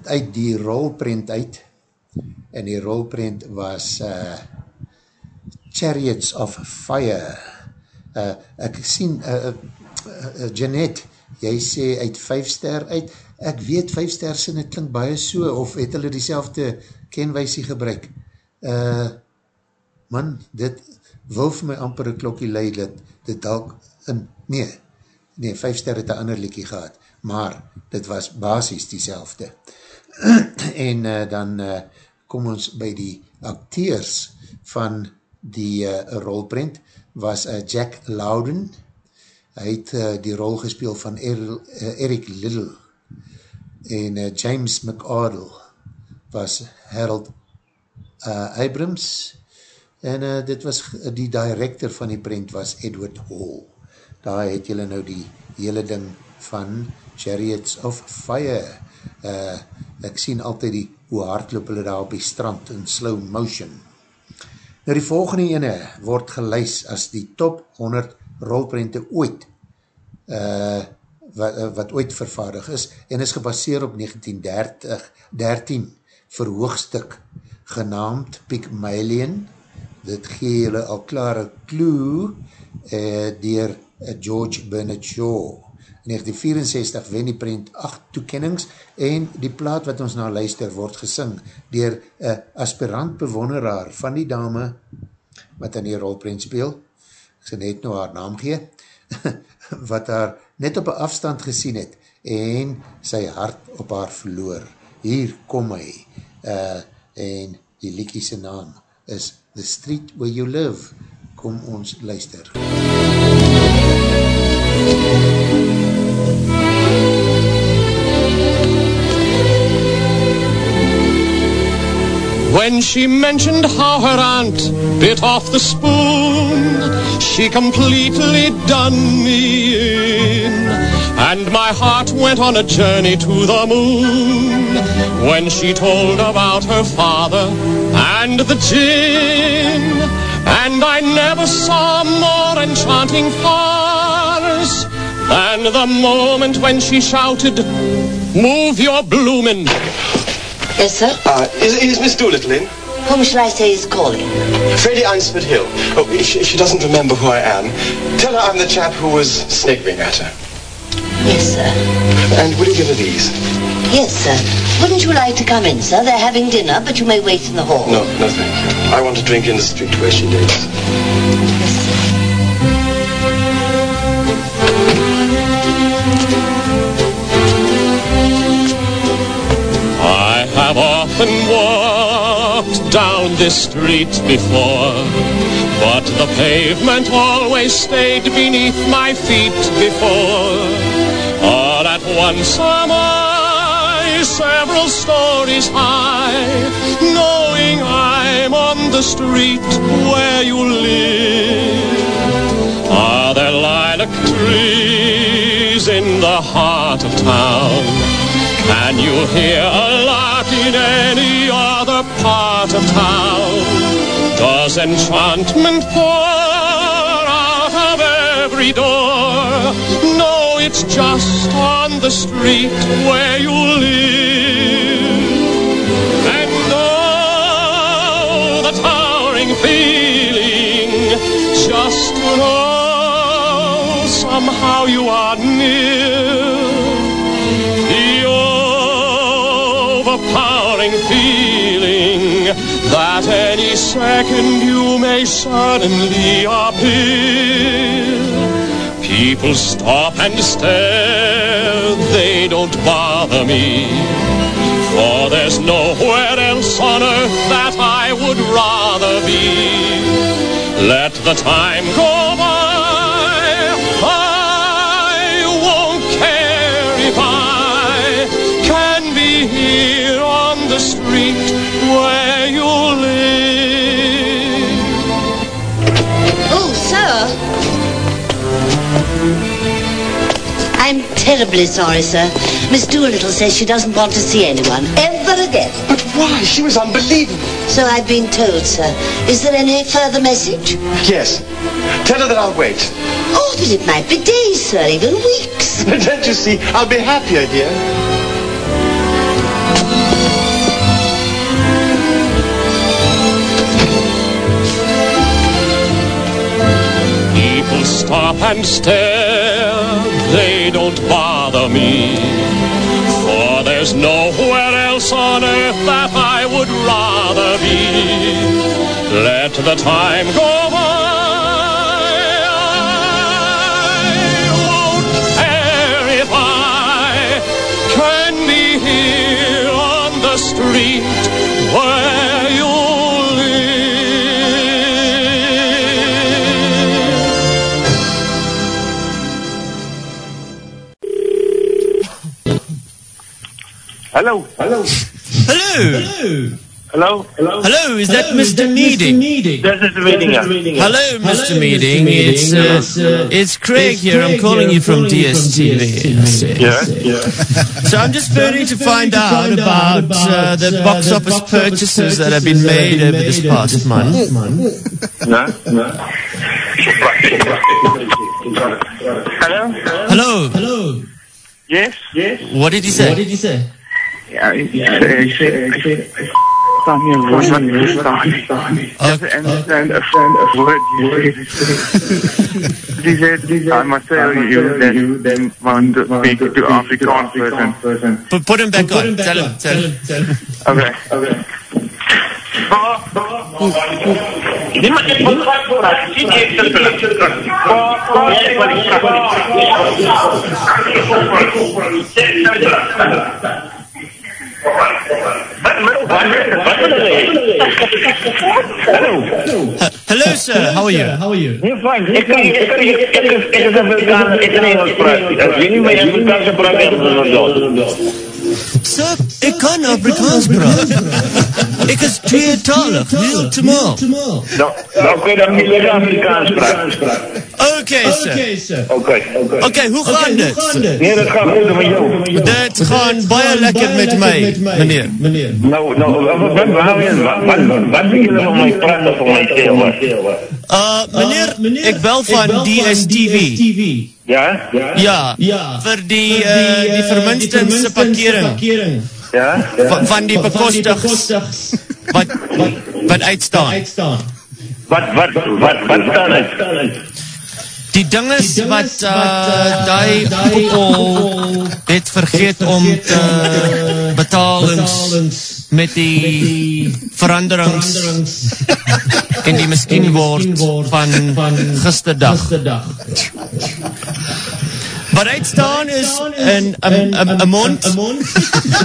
Speaker 1: uit die rolprint uit. En die rolprint was uh, Chariots of Fire. Uh, ek sien, uh, uh, uh, Jeanette, jy sê uit 5 ster uit. Ek weet 5 ster sin, het klink baie so, of het hulle die selfde kenwijsie gebruik. Uh, man, dit wil vir my amper een klokkie leid, dat dit dalk in, nee, nee, 5 ster het een ander liekie gehad, maar dit was basis die selfde. en uh, dan uh, kom ons by die acteurs van die uh, rolprint, was uh, Jack Loudon, hy het uh, die rol gespeel van er, uh, Eric Little, en uh, James McArdle was Harold uh, Abrams, en uh, dit was, die director van die print was Edward Hall. Daar het julle nou die hele ding van Chariots of Fire. Uh, ek sien altyd die, hoe hardloop hulle daar op die strand in slow motion. Nou die volgende ene word geluis as die top 100 rolprente ooit uh, wat, wat ooit vervaardig is en is gebaseer op 1913 verhoogstuk genaamd Pygmalion. Dit gee julle al klare clue uh, dier George Bernard Shaw. In 1964 wen die print 8 toekennings en die plaat wat ons na luister word gesing dier een aspirant bewonderaar van die dame wat in die rolprint speel, ek sê net nou haar naam gee, wat haar net op een afstand gesien het en sy hart op haar verloor. Hier kom hy uh, en die liekiese naam is The Street Where You Live. Kom ons luister.
Speaker 5: When she mentioned how her aunt bit off the spoon, she completely done me in. And my heart went on a journey to the moon when she told about her father and the gin. And I never saw more enchanting farce than the moment when she shouted, Move your bloomin'.
Speaker 11: Yes, sir?
Speaker 12: Uh, is, is Miss Doolittle in?
Speaker 11: Whom shall I say is calling?
Speaker 12: Freddie Einsford Hill. Oh, she, she doesn't remember who I am, tell her I'm the chap who was sniggering at her.
Speaker 11: Yes, sir.
Speaker 12: And will you give her these?
Speaker 11: Yes, sir. Wouldn't you like to come in, sir? They're having dinner, but you may wait in the hall.
Speaker 12: No, no, thank you. I want to drink in the street where she lives.
Speaker 11: Yes,
Speaker 5: often walked down this street before, but the pavement always stayed beneath my feet before. All at once am I several stories high, knowing I'm on the street where you live. Are there lilac trees in the heart of town? Can you hear a lark in any other part of town? Does enchantment pour out of every door? No, it's just on the street where you live. And oh, the towering feeling just to know somehow you are near. Overpowering feeling that any second you may suddenly appear. People stop and stare, they don't bother me. For there's nowhere else on earth that I would rather be. Let the time go by,
Speaker 11: I'm terribly sorry, sir. Miss Doolittle says she doesn't want to see anyone ever again.
Speaker 12: But why? She was unbelievable.
Speaker 11: So I've been told, sir. Is there any further message?
Speaker 12: Yes. Tell her that I'll wait.
Speaker 11: Oh, but it might be days, sir, even weeks.
Speaker 12: But Don't you see? I'll be happier, here.
Speaker 5: People stop and stare, they don't bother me. For there's nowhere else on earth that I would rather be. Let the time go by. Won't care if I
Speaker 13: Hello. Hello.
Speaker 14: Hello.
Speaker 13: Hello. Hello.
Speaker 14: Hello, is that Mr. Meading?
Speaker 13: This is the meeting. yeah.
Speaker 14: Hello, Mr. Meading. It's uh, it's Craig here. I'm calling you from DSTV.
Speaker 13: Yeah. Yeah.
Speaker 14: So I'm just phoning to find out about uh, the box office purchases that have been made over this past month.
Speaker 13: No. No. Hello.
Speaker 14: Hello. Hello.
Speaker 13: Yes. Yes.
Speaker 14: What did he say?
Speaker 13: What did
Speaker 14: he say?
Speaker 13: I must tell you that one speak to Afrikaans person.
Speaker 14: Put, put him back on. Tell him. Tell him.
Speaker 13: Okay. Okay. Niemand heeft
Speaker 14: Hello, sir. How are you? How are you?
Speaker 13: We're fine. It's a It's a It's a It's a It's a It's a
Speaker 14: Sir, ik kan Afrikaans praten. Ik is tweetalig, heeltemal.
Speaker 13: Dan, dan kun je dan niet lekker Afrikaans praten.
Speaker 14: Oké, sir.
Speaker 13: Oké, oké.
Speaker 14: Oké, hoe gaat dit?
Speaker 13: Nee, dat gaat goed met jou.
Speaker 14: Dit gaan baie lekker met my, meneer.
Speaker 13: Nou, nou, wat, wil jullie van mij praten voor mijn keel?
Speaker 14: Uh, meneer, ek bel van DSTV.
Speaker 13: Ja?
Speaker 14: Ja, vir die, uh, die verminstense parkering.
Speaker 13: Ja?
Speaker 14: Van, van die bekostigs wat, wat uitstaan.
Speaker 13: Wat, wat, wat, wat staan uit?
Speaker 14: Die ding is wat uh, die koppel het vergeet om te betalings met die veranderings en die miskien word van gisterdag. Wat uitstaan is in een mond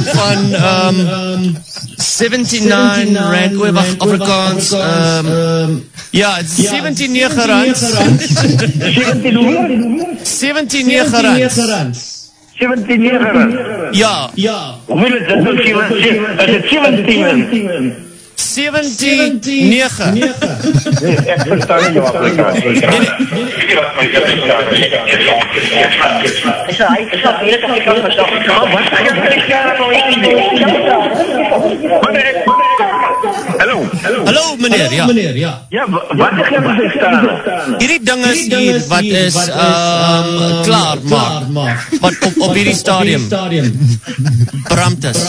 Speaker 14: van um, 79 rand, oe, wacht, Afrikaans, um, ja, 17 9 rand. 17 9 rand.
Speaker 13: 17 rand?
Speaker 14: Ja.
Speaker 13: Ja. Hoeveel is dat? Is het 17
Speaker 14: 17 9.
Speaker 13: Nee, ek verstaan nie jou Afrikaans.
Speaker 11: Is hy, is hy, hier kan ek kan verstaan. Wat?
Speaker 13: Hallo.
Speaker 14: Hallo meneer, ja. Meneer, ja.
Speaker 13: Ja, wat ek kan verstaan?
Speaker 14: Hierdie ding is hier wat is um, klaar maak. Wat op, op hierdie stadium. Bramtes.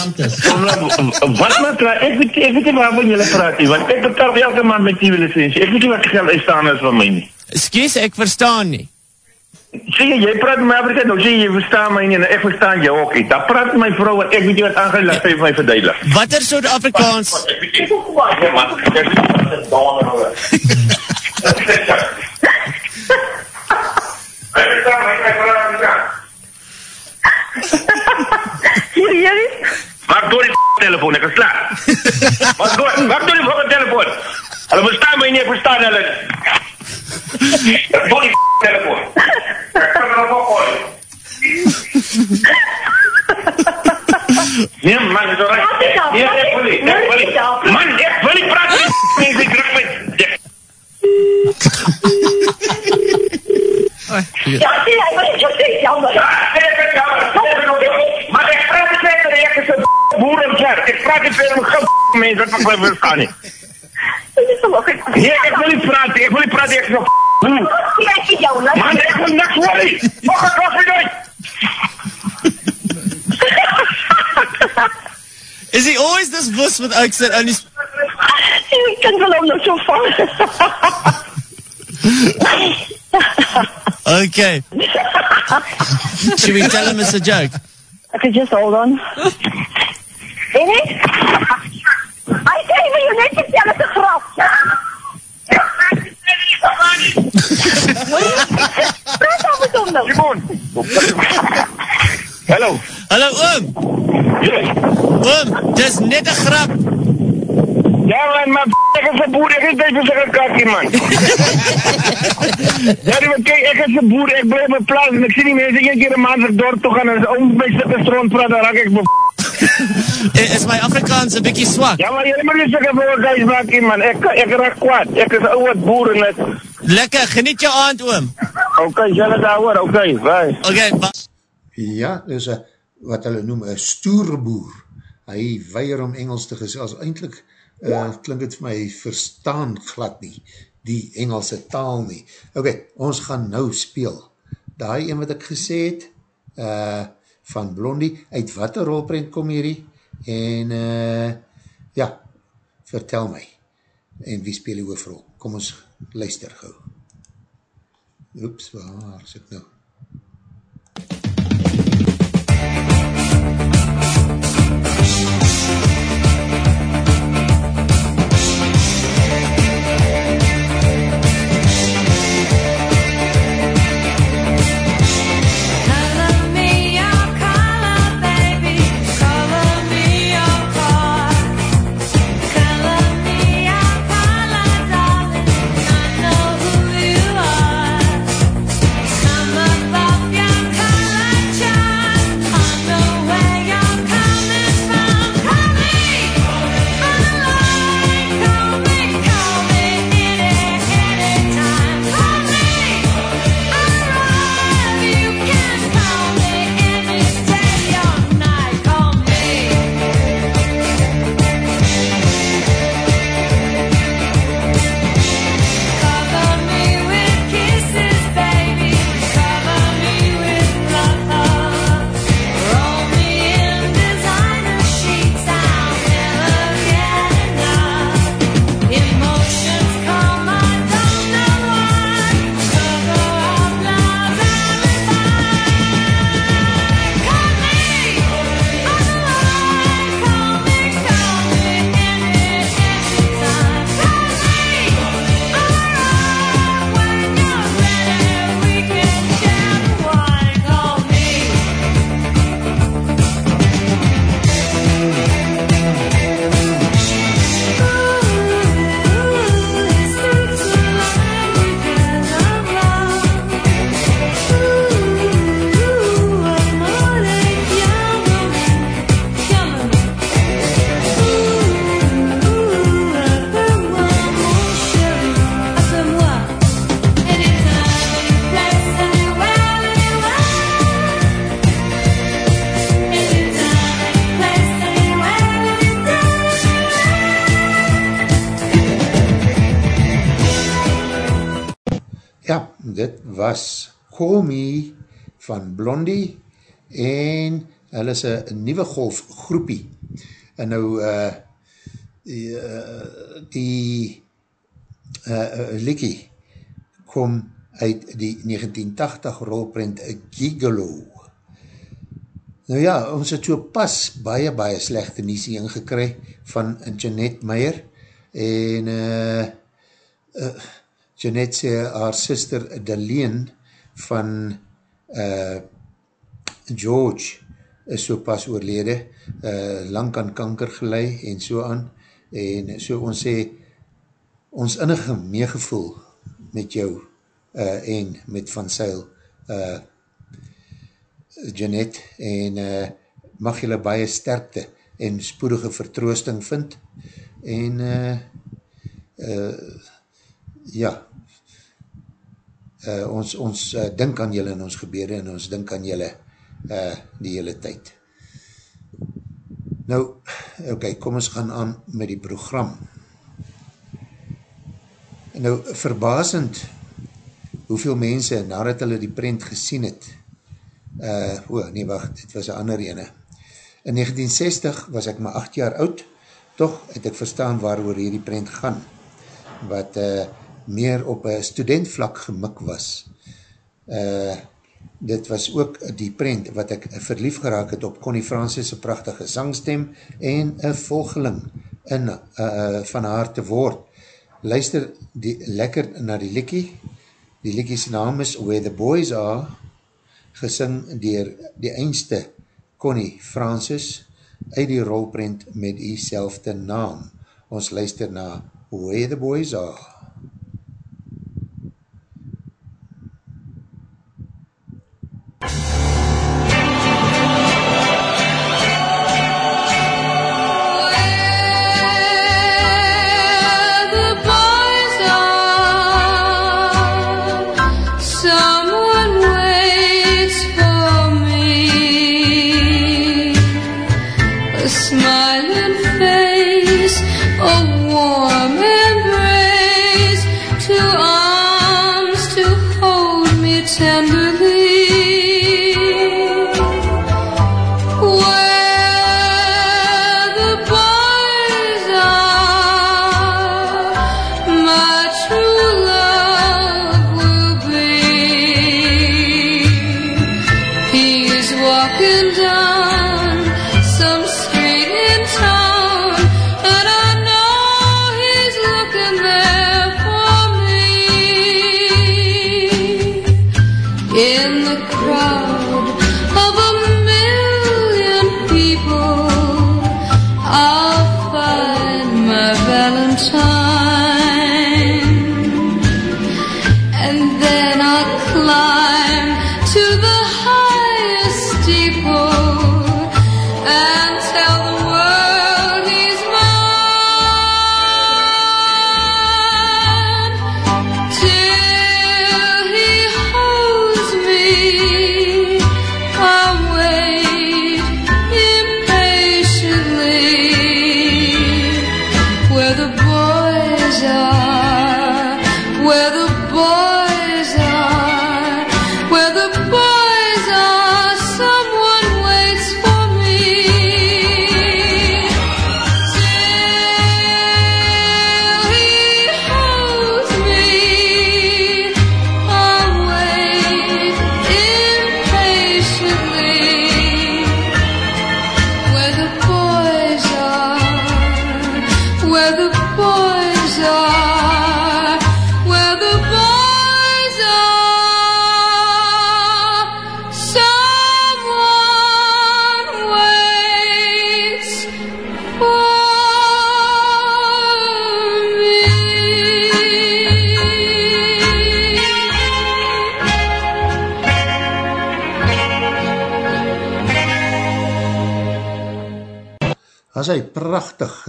Speaker 13: Wat maar klaar? Ek weet, ek weet nie waarvan julle praat nie, want ek betaal elke maand met die licensie. Ek weet nie wat geld uitstaan is van my nie.
Speaker 14: Excuse, ek verstaan nie.
Speaker 13: Sê jy, jy praat met my Afrika, nou sê jy, jy verstaan my nie, en ek verstaan jou ook nie. Dan praat my vrou, en ek weet nie wat aangaan, laat sy vir my verduidelik.
Speaker 14: Watter soort Afrikaans?
Speaker 13: Ja, man, ek weet nie wat dit daan hoor. Maak door die telefoon, ek is klaar. Maak door, maak door die fucking telefoon. Hulle verstaan my nie, ek verstaan hulle. Door die telefoon. Ek kan er nog op Nee man, is alright. Nee, ek wil nie, ek wil nie. Man, ek wil nie praat die mense, ek druk met...
Speaker 11: Ja, sien, hy was so steeds jammer.
Speaker 13: Ja, ek. Maar ek praat niet met de ek een boer en kerk. Ik praat niet met een mensen wat ik verstaan niet. Nee, ik wil niet praten. Ik wil niet praten. Ik is een
Speaker 15: Kijk jou,
Speaker 16: Man, ek wil niks hoor nie. Mag ek af met uit?
Speaker 14: Is he always this wuss with oaks that only...
Speaker 15: Ik kan wel nog zo van.
Speaker 14: Okay. Should we tell him it's a joke?
Speaker 15: Okay, just hold on. Ene? Hij zei me, je net vertellen te grap. Praat af met hom nou.
Speaker 16: Simon. Hallo.
Speaker 14: Hallo oom. Oom, dis net 'n grap.
Speaker 16: Ja man, maar ek is 'n boer, ek net so 'n kakkie man. ja, die kyk, ek is 'n boer, ek bly op 'n plaas en ek sien die mense een keer 'n maand vir dorp toe gaan en om my sulke stront praat, dan raak ek be
Speaker 14: Eh, Is my Afrikaans 'n bietjie swak?
Speaker 16: Ja, maar jy moet nie sulke voor guys maak nie man. Ek ek raak kwaad. Ek is 'n ou wat boer en ek
Speaker 14: Lekker, geniet jou aand oom.
Speaker 16: Okay, julle daaroor, okay, bye.
Speaker 14: Okay,
Speaker 1: Ja, dis een, wat hulle noem, een stoerboer. Hy weier om Engels te gesels. Eindelijk uh, klink het vir my, verstaan glad nie, die Engelse taal nie. Ok, ons gaan nou speel. Daai een wat ek gesê het, uh, van Blondie, uit wat een rolprint kom hierdie? En, uh, ja, vertel my. En wie speel die hoofrol? Kom ons luister gauw. Oeps, waar is ek nou?
Speaker 7: Call Me
Speaker 1: van Blondie en hulle is een nieuwe golf groepie. En nou uh, die, uh, die uh, Likkie kom uit die 1980 rolprint Gigolo. Nou ja, ons het so pas baie, baie slechte niesie ingekry van Jeanette Meyer en uh, uh, Jeanette sê haar sister Deleen van uh, George is so pas oorlede, uh, lang aan kanker gelei en so aan, en so ons sê, ons innige meegevoel met jou uh, en met Van Seil, uh, Jeanette, en uh, mag julle baie sterkte en spoedige vertroosting vind, en uh, uh, ja, uh, ons, ons uh, dink aan julle in ons gebede en ons dink aan julle uh, die hele tyd. Nou, okay, kom ons gaan aan met die program. Nou, verbasend hoeveel mense nadat hulle die prent gesien het, uh, o nee wacht, dit was een ander ene. In 1960 was ek maar 8 jaar oud, toch het ek verstaan waar oor hierdie prent gaan, wat uh, meer op een studentvlak gemik was. Uh, dit was ook die prent wat ek verlief geraak het op Connie Francis' prachtige sangstem en een volgeling in, uh, van haar te woord. Luister die, lekker na die likkie. Die likkie's naam is Where the Boys Are, gesing dier die eindste Connie Francis uit die rolprent met die selfde naam. Ons luister na Where the Boys Are.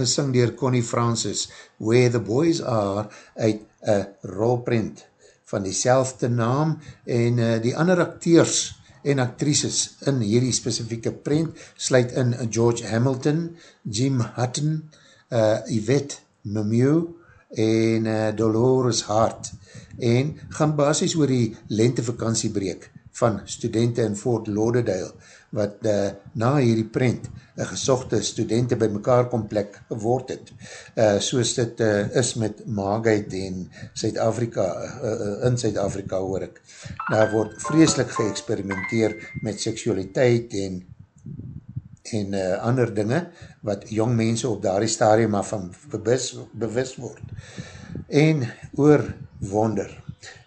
Speaker 1: Gesing dier Connie Francis, Where the Boys Are, uit een rolprint van die naam en uh, die ander acteurs en actrices in hierdie specifieke print sluit in George Hamilton, Jim Hutton, uh, Yvette Mimieux en uh, Dolores Hart en gaan basis oor die lentevakantiebrek van studenten in Fort Lauderdale wat uh, na hierdie prent een gesochte studenten by mekaar komplek geword het. Uh, soos dit uh, is met Maagheid en Suid-Afrika, uh, uh, in Suid-Afrika hoor ek. Daar word vreselik geëxperimenteer met seksualiteit en en uh, ander dinge wat jong mense op daardie stadium maar van bewus, bewus word. En oor wonder.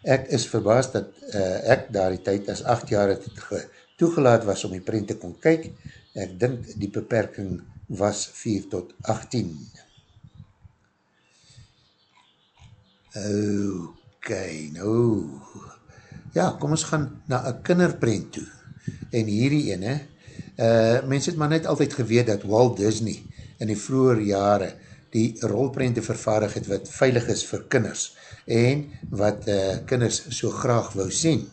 Speaker 1: Ek is verbaas dat uh, ek daardie tyd as 8 jaar het ge, toegelaat was om die print te kon kyk. Ek dink die beperking was 4 tot 18. Ok, nou. Ja, kom ons gaan na een kinderprint toe. En hierdie ene, uh, mens het maar net altyd geweet dat Walt Disney in die vroeger jare die rolprente vervaardig het wat veilig is vir kinders en wat uh, kinders so graag wou sien.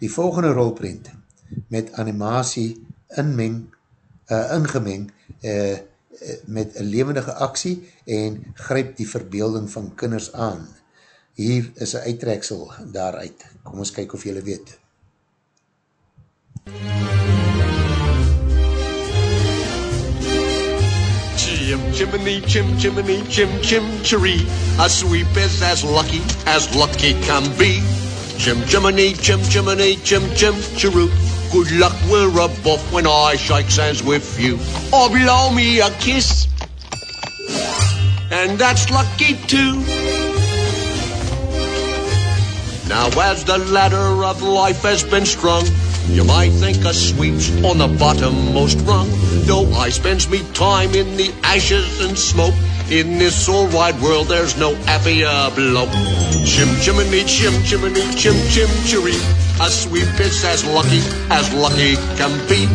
Speaker 1: Die volgende rolprente met animatie inmeng, uh, ingemeng uh, met een levendige aksie en gryp die verbeelding van kinders aan. hier is een uittreksel daaruit. Kom ons kyk of jylle weet.
Speaker 5: Chim chimney, chim chimney, chim chim chiree. A sweep is as lucky as lucky can be. Chim chimney, chim chimney, chim chim chiroo. Good luck, we're above when I shake hands with you. Or blow me a kiss. And that's lucky too. Now as the ladder of life has been strung, you might think a sweep's on the bottommost rung. Though I spends me time in the ashes and smoke, in this all wide world there's no happier bloke. Chim chimney, chim chimney, chim chim chiree. A sweep is as lucky as lucky can be.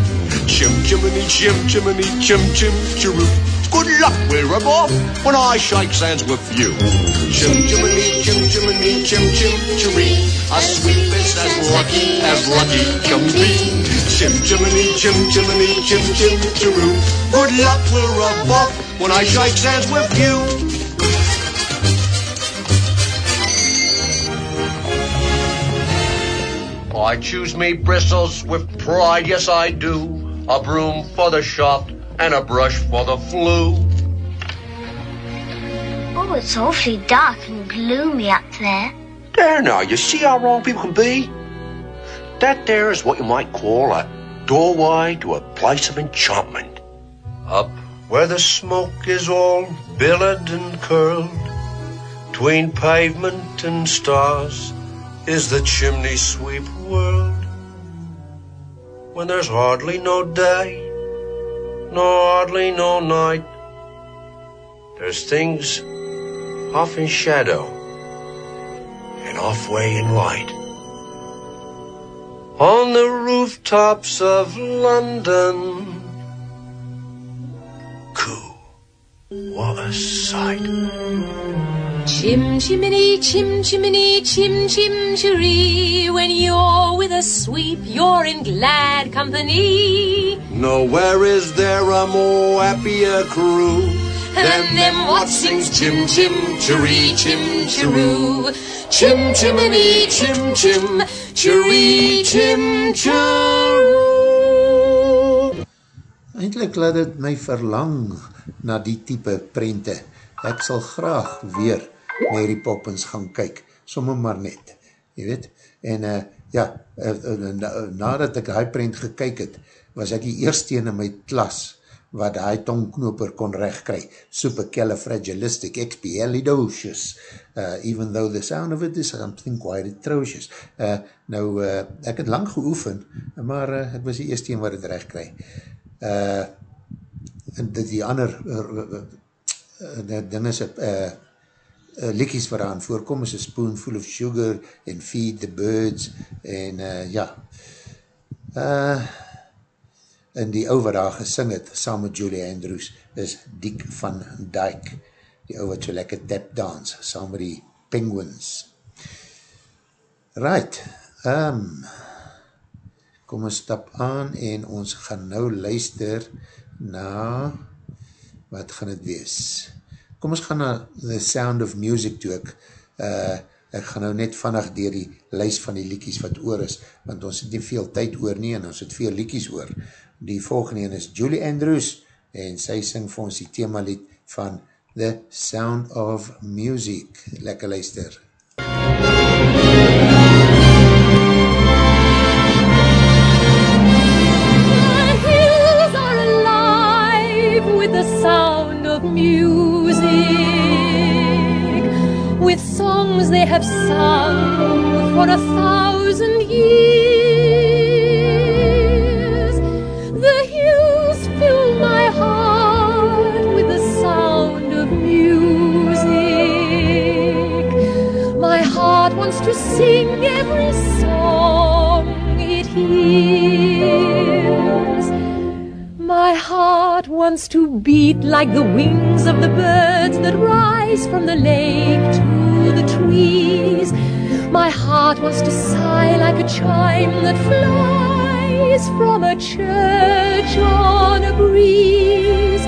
Speaker 5: Chim chimney, chim chimney, chim chim chiroo. Good luck, we're above when I shake hands with you. Chim chimney, chim chimney, chim chim. A sweep is as lucky as lucky can be. Chim chimney, chim chimney, chim chim chiroo. Good luck, we're above when I shake hands with you. I choose me bristles with pride, yes I do. A broom for the shaft and a brush for the flue.
Speaker 17: Oh, it's awfully dark and gloomy up there.
Speaker 5: There now, you see how wrong people can be? That there is what you might call a doorway to a place of enchantment. Up where the smoke is all billowed and curled, between pavement and stars is the chimney sweep world. When there's hardly no day, nor hardly no night, there's things off in shadow and off halfway in light. On the rooftops of London, coo, what a sight.
Speaker 4: Chim chimney, chim chimney, chim chim chiree. When you're with a sweep, you're in glad company.
Speaker 5: Nowhere is there a more happier crew
Speaker 4: than them what sings chim chim chiree, chim chiroo. Chim chimney, chim chim chiree, chim chiroo.
Speaker 1: Eindelijk laat het my verlang na die type prente. Ek sal graag weer Mary Poppins gaan kyk, somme maar net, jy weet, en uh, ja, uh, uh, na, nadat ek die prent gekyk het, was ek die eerste in my klas, wat die tongknoper kon recht kry, supercalifragilistic expialidocious, uh, even though the sound of it is something quite atrocious. Uh, nou, uh, ek het lang geoefen, maar uh, ek was die eerste een wat het recht kry. Uh, en die, die ander uh, uh, uh, ding is, uh, uh, liedjes wat aan voorkom is A Spoonful of Sugar en Feed the Birds en uh, ja. Uh, en die ou wat daar gesing het saam met Julie Andrews is Diek van Dyke. Die ou wat so lekker tap dance saam met die penguins. Right um, kom ons stap aan en ons gaan nou luister na wat gaan het wees kom ons gaan na The Sound of Music toe ek, uh, ek gaan nou net vannig dier die lys van die liekies wat oor is, want ons het nie veel tyd oor nie, en ons het veel liekies oor. Die volgende een is Julie Andrews, en sy sing vir ons die themalied van The Sound of Music. Lekker luister.
Speaker 4: The for a thousand years. The hills fill my heart with the sound of music. My heart wants to sing every song it hears. My heart wants to beat like the wings of the birds that rise from the lake to the trees. My heart wants to sigh like a chime that flies from a church on a breeze.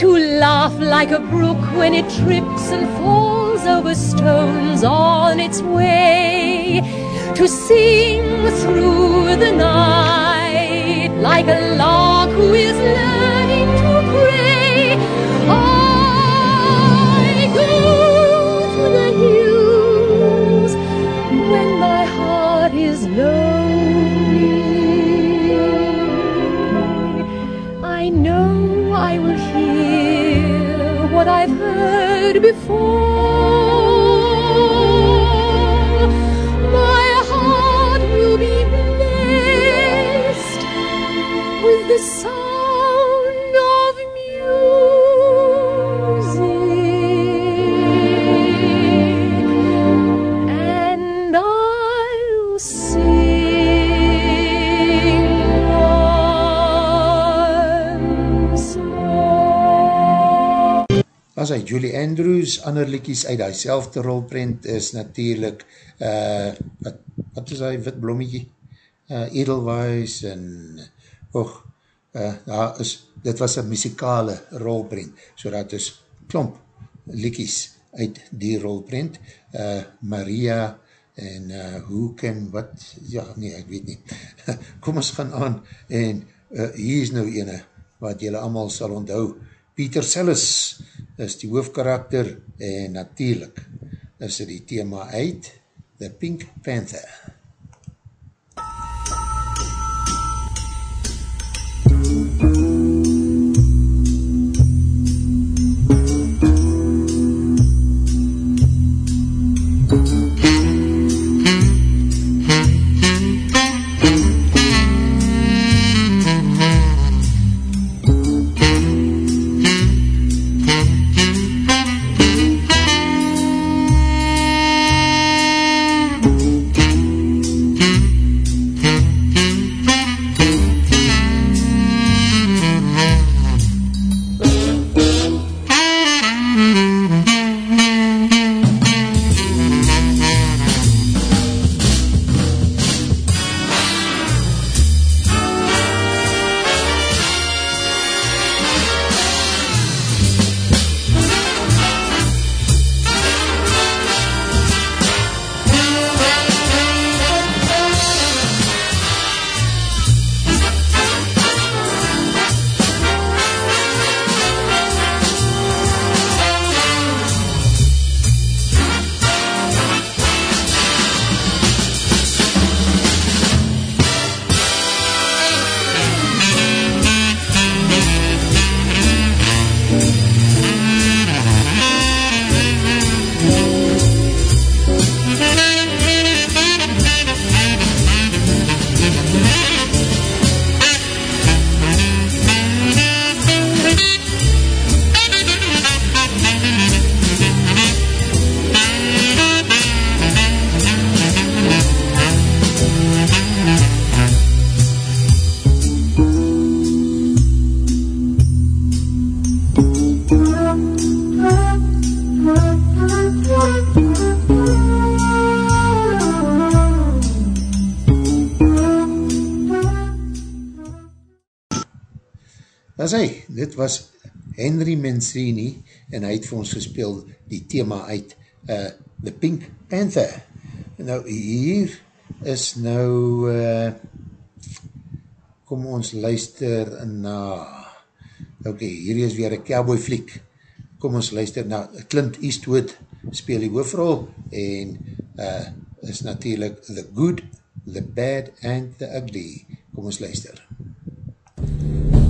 Speaker 4: To laugh like a brook when it trips and falls
Speaker 17: over stones on its way to sing through the night like a lark who is learning heard before. My heart will be blessed with the sound
Speaker 1: As hy, Julie Andrews, ander liekies uit die selfde rolprint is natuurlijk, uh, wat, wat is hy, wit blommiekie, uh, Edelweiss en, och, uh, daar is, dit was een muzikale rolprint, so dat is klomp liekies uit die rolprint, uh, Maria en uh, hoe ken wat, ja nee, ek weet nie, kom ons gaan aan en uh, hier is nou ene wat jylle allemaal sal onthou, Peter Sellers is die hoofdkarakter en natuurlijk is dit die thema uit The Pink Panther. as hy, was Henry Mancini en hy het vir ons gespeel die thema uit uh, The Pink Panther. Nou hier is nou uh, kom ons luister na ok, hier is weer een cowboy fliek. Kom ons luister na Clint Eastwood speel die hoofrol en uh, is natuurlijk The Good, The Bad and The Ugly. Kom ons luister. As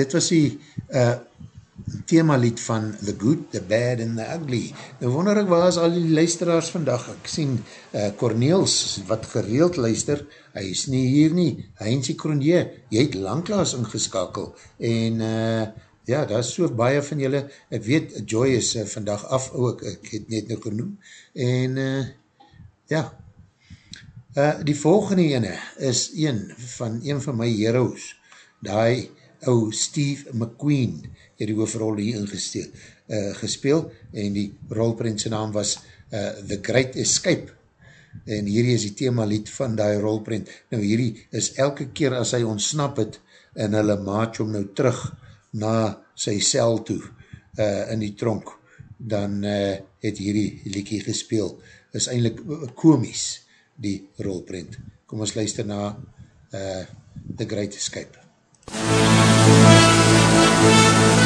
Speaker 1: dit was die uh, themalied van The Good, The Bad and The Ugly. Nou wonder ek, waar is al die luisteraars vandag? Ek sien uh, Corneels, wat gereeld luister, hy is nie hier nie, Heinzie Kronje, jy het langklaas ingeskakel, en uh, ja, daar is so baie van julle, ek weet, Joy is uh, vandag af, ook, ek het net nou genoem, en uh, ja, uh, die volgende ene is een van een van my heroes, die ou Steve McQueen, het die hoofrol hier ingesteel, uh, gespeel, en die rolprint naam was uh, The Great Escape, en hierdie is die thema lied van die rolprint. Nou hierdie is elke keer as hy ontsnap het, en hulle maatje om nou terug na sy cel toe, uh, in die tronk, dan uh, het hierdie liedje gespeel. Is eindelijk komies, die rolprint. Kom ons luister na uh, The Great Escape. フフフフ。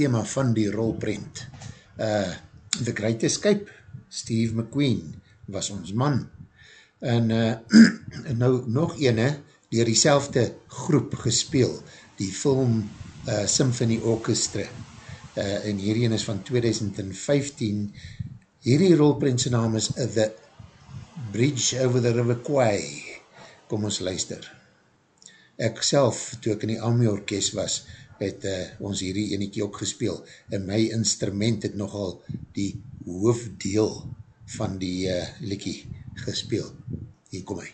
Speaker 1: Thema van die rolprint. Uh, The Great Escape, Steve McQueen, was ons man. En uh, nou nog ene, dier die groep gespeel, die film uh, Symphony Orchestra. Uh, en hierheen is van 2015. Hierdie rolprint sy naam is The Bridge Over the River Kwai. Kom ons luister. Ek self, toe ek in die Ami Orkest was, het uh, ons hierdie eniekie ook gespeel en my instrument het nogal die hoofddeel van die eh, uh, liekie gespeel. Hier kom hy.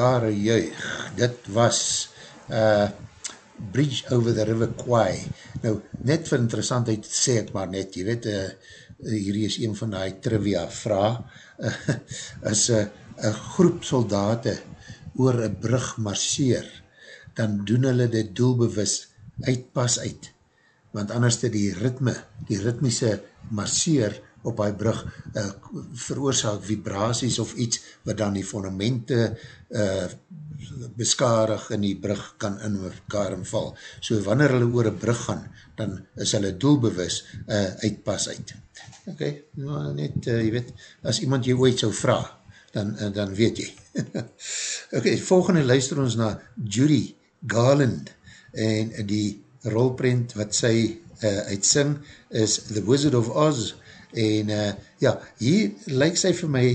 Speaker 1: Skare juig, dit was uh, Bridge over the River Kwai. Nou, net vir interessantheid sê ek maar net, jy weet, uh, hierdie is een van die trivia vraag, uh, as uh, een groep soldaten oor een brug marseer, dan doen hulle dit doelbewus uitpas uit, want anders die, die ritme, die ritmiese marseer op die brug uh, veroorzaak vibraties of iets wat dan die fondamente uh, beskarig in die brug kan in mekaar val. So wanneer hulle oor een brug gaan, dan is hulle doelbewus uh, uitpas uit. Ok, nou net, uh, jy weet, as iemand jy ooit so vraag, dan, uh, dan weet jy. ok, volgende luister ons na Judy Garland en die rolprint wat sy uh, uitsing is The Wizard of Oz en uh, ja, hier lyk sy vir my,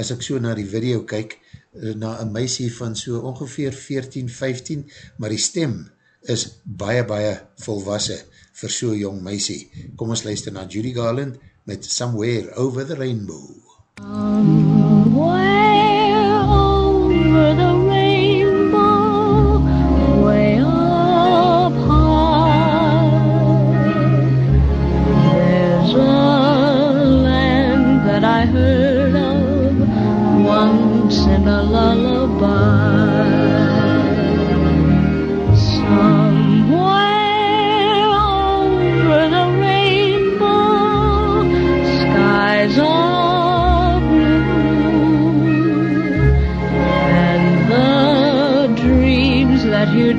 Speaker 1: as ek so na die video kyk, uh, na een meisie van so ongeveer 14, 15, maar die stem is baie, baie volwassen vir so jong meisie. Kom ons luister na Judy Garland met Somewhere Over the Rainbow.
Speaker 8: Somewhere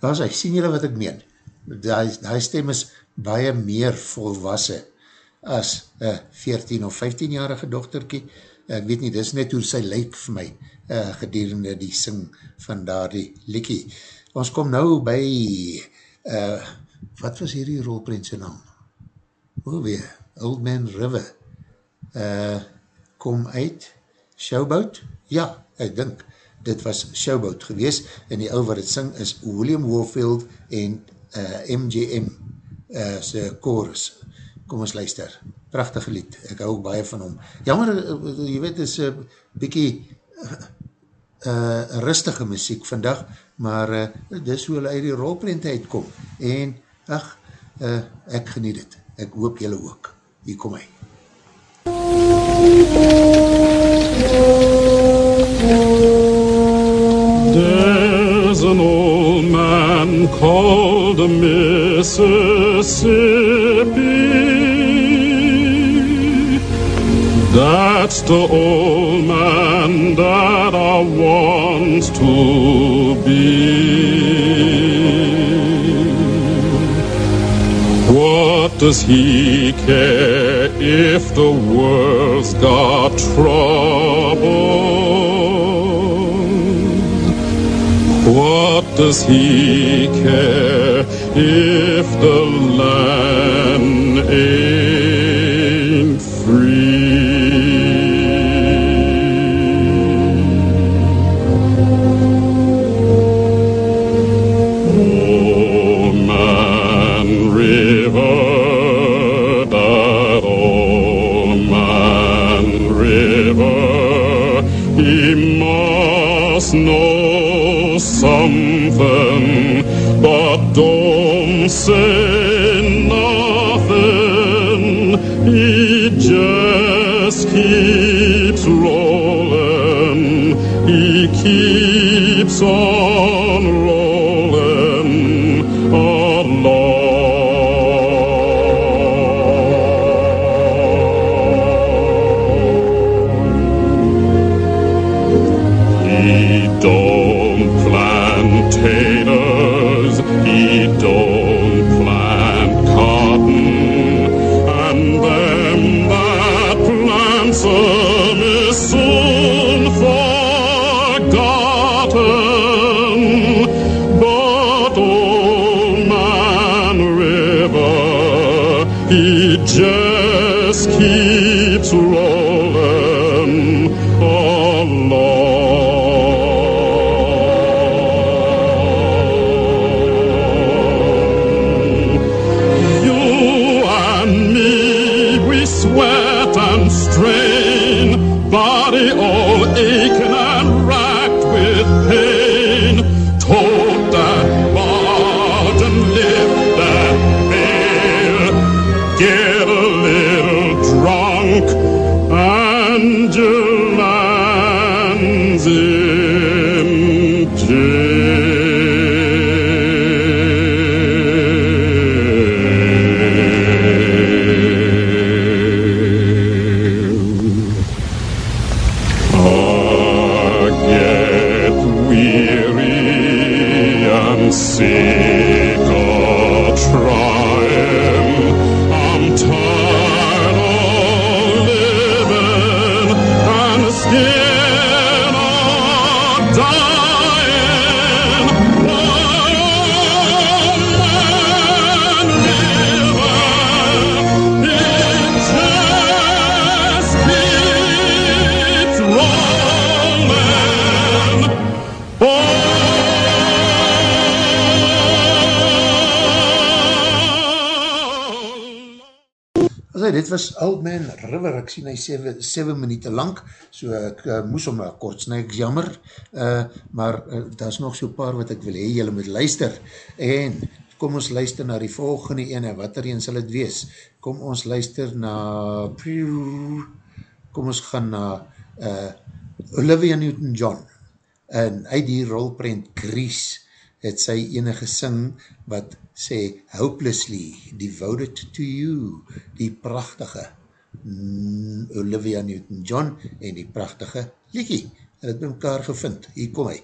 Speaker 1: Daar is hy, sien julle wat ek meen? Die, die stem is baie meer volwassen as een 14 of 15-jarige dochterkie. Ek weet nie, dit is net hoe sy lyk vir my uh, gedurende die sing van daar die likkie. Ons kom nou by, uh, wat was hierdie rolprint sy naam? Hoe weer, Old Man River. Uh, kom uit, Showboat? Ja, ek dink, dit was Showboat gewees, en die ou wat het sing is William Warfield en uh, MGM uh, sy chorus. Kom ons luister, prachtige lied, ek hou ook baie van hom. Jammer, uh, jy weet, is een bykie uh, rustige muziek vandag, maar uh, dis hoe hulle uit die rolprint uitkom, en ach, uh, ek geniet het, ek hoop julle ook. Hier kom hy.
Speaker 5: There's an old man called the Mississippi. That's the old man that I want to be. What does he care if the world's got trouble? does he care if the land ain't free?
Speaker 18: Oh, man, river, man river, he must know. Say nothing. He just keeps rolling.
Speaker 5: He keeps on rolling Ek sien hy 7 minuten lang, so ek uh, moes om uh, kort sny, ek jammer, uh, maar uh, daar is nog so paar wat ek wil hee, jylle moet luister, en kom ons luister na die volgende ene, wat er een sal het wees, kom ons luister na, kom ons gaan na uh, Olivia Newton-John, en uit die rolprent Grease, het sy enige sing wat sê Hopelessly, Devoted to You, die prachtige Olivia Newton-John en die prachtige Likie. En het by mekaar gevind. Hier kom hy.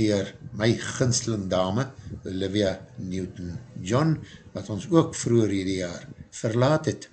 Speaker 1: Dier my ginsteling dame Olivia Newton-John wat ons ook vroeger hierdie jaar verlaat het.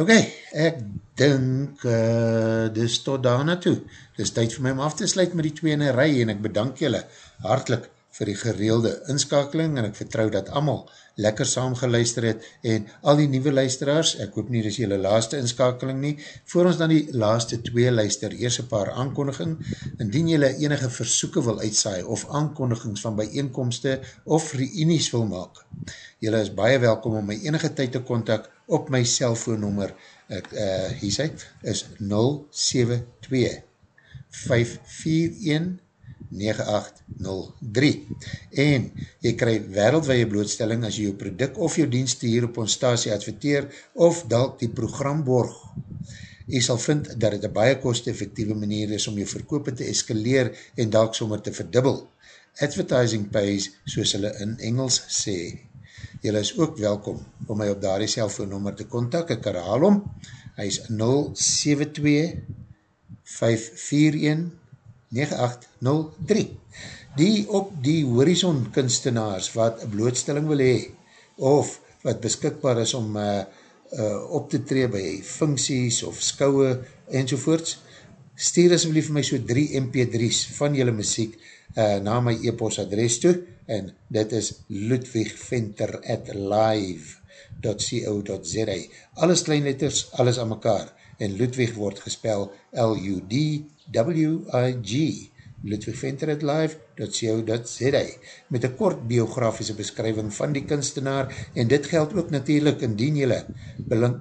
Speaker 1: Ok, ek dink uh, dis tot daarna toe. Dis tyd vir my om af te sluit met die twee in een rij en ek bedank julle hartlik vir die gereelde inskakeling en ek vertrou dat allemaal lekker saam geluister het en al die nieuwe luisteraars, ek hoop nie dis julle laaste inskakeling nie, voor ons dan die laaste twee luister, eers een paar aankondiging, indien julle enige versoeken wil uitsaai of aankondigings van bijeenkomste of reunies wil maak, julle is baie welkom om my enige tyd te kontak op my cellfoonnummer, ek, uh, hier sê, is 072 541 9803 en jy krij wereldwee blootstelling as jy jou product of jou dienste hier op ons stasie adverteer of dalk die program borg. Jy sal vind dat het een baie kost-effectieve manier is om jou verkoop te eskaleer en dalk sommer te verdubbel. Advertising pays, soos hulle in Engels sê. Julle is ook welkom om my op daar die cellfoonnummer te kontak. Ek herhaal om. Hy is 072 541 9803 Die op die horizon kunstenaars wat blootstelling wil hee of wat beskikbaar is om uh, uh, op te tree by funksies of skouwe enzovoorts, stuur asblief my so 3 mp3's van jylle muziek uh, na my e-post adres toe en dit is ludwigventer at live.co.za Alles kleinletters, alles aan mekaar en Ludwig word gespel L-U-D-W-I-G ludwigventeritlive.co.za met een kort biografische beskrywing van die kunstenaar en dit geld ook natuurlijk indien jylle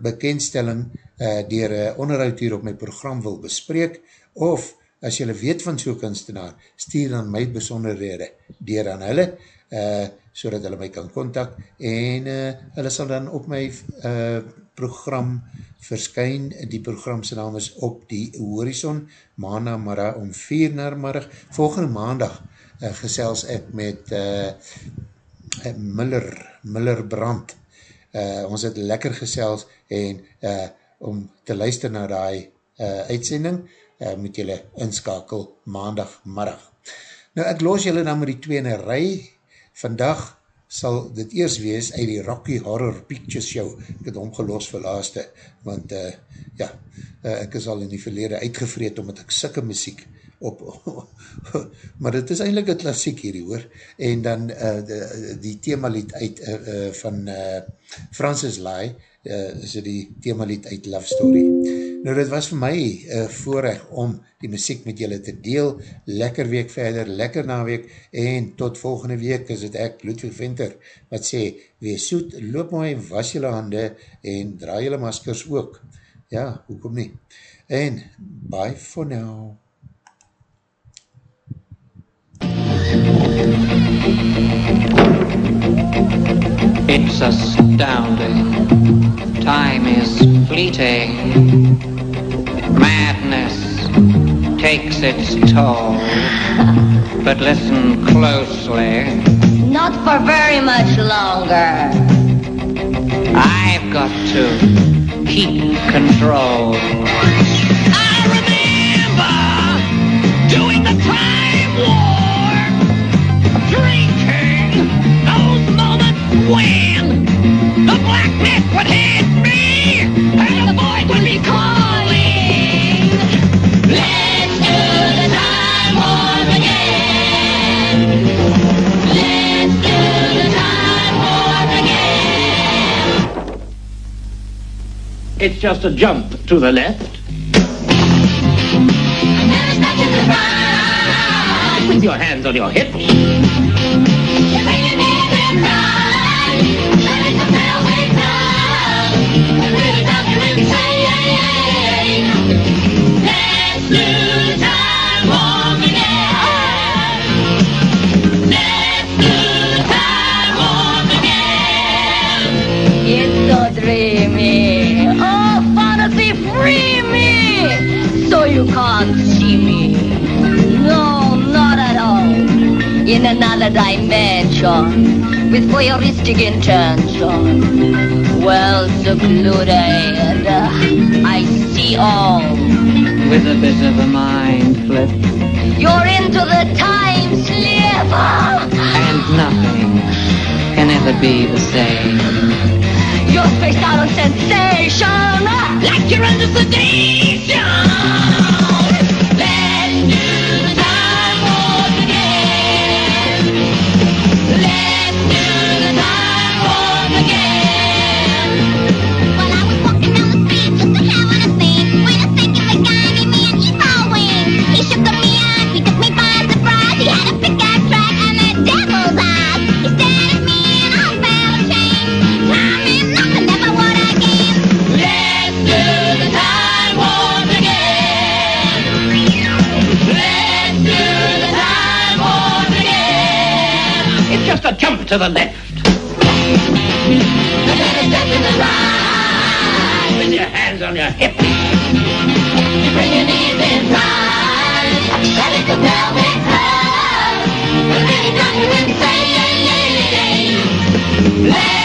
Speaker 1: bekendstelling uh, dier onderhoud hier op my program wil bespreek of as jylle weet van so'n kunstenaar stuur dan my besonderhede dier aan hulle uh, so dat hulle my kan kontak en uh, hulle sal dan op my uh, program verskyn, die program sy naam is Op die Horizon, maandag mara om 4 naar middag, volgende maandag uh, gesels ek met uh, Miller, Miller Brand, uh, ons het lekker gesels en uh, om te luister na die uh, uitsending, uh, moet jylle inskakel maandag middag. Nou ek los jylle dan met die twee in een rij, vandag sal dit eers wees uit die Rocky Horror Picture Show. Ek het omgelos vir laaste, want uh, ja, uh, ek is al in die verlede uitgevreed omdat ek sikke muziek op, maar dit is eindelijk een klassiek hierdie hoor, en dan uh, die, die themalied uit uh, uh, van uh, Francis Lai, uh, is die themalied uit Love Story. Nou dit was vir my uh, voorrecht om die muziek met julle te deel, lekker week verder, lekker na week, en tot volgende week is het ek, Ludwig Venter, wat sê, wees soet, loop mooi, was julle hande, en draai julle maskers ook. Ja, hoekom nie? En, bye for now.
Speaker 19: It's astounding. Time is fleeting. Madness takes its toll. But listen closely.
Speaker 11: Not for very much longer.
Speaker 19: I've got to keep control.
Speaker 7: I remember doing the time war, drinking those moments when the black mist would hit me and the would be calling. Let's do the time warp again. Let's do the time warp again.
Speaker 20: It's just a jump to the left. With your hands on your hips.
Speaker 17: In another dimension, with voyeuristic intention. Well secluded, I see all.
Speaker 19: With a bit of a mind flip.
Speaker 17: You're into the time sliver.
Speaker 19: And nothing can ever be the same.
Speaker 17: You're spaced out on sensation, like you're under sedation.
Speaker 21: to
Speaker 17: the
Speaker 20: left. A step to the right. With your hands on your hips.
Speaker 17: You bring your knees in tight. That is the pelvic floor. Well, any doctor would say, lay, lay.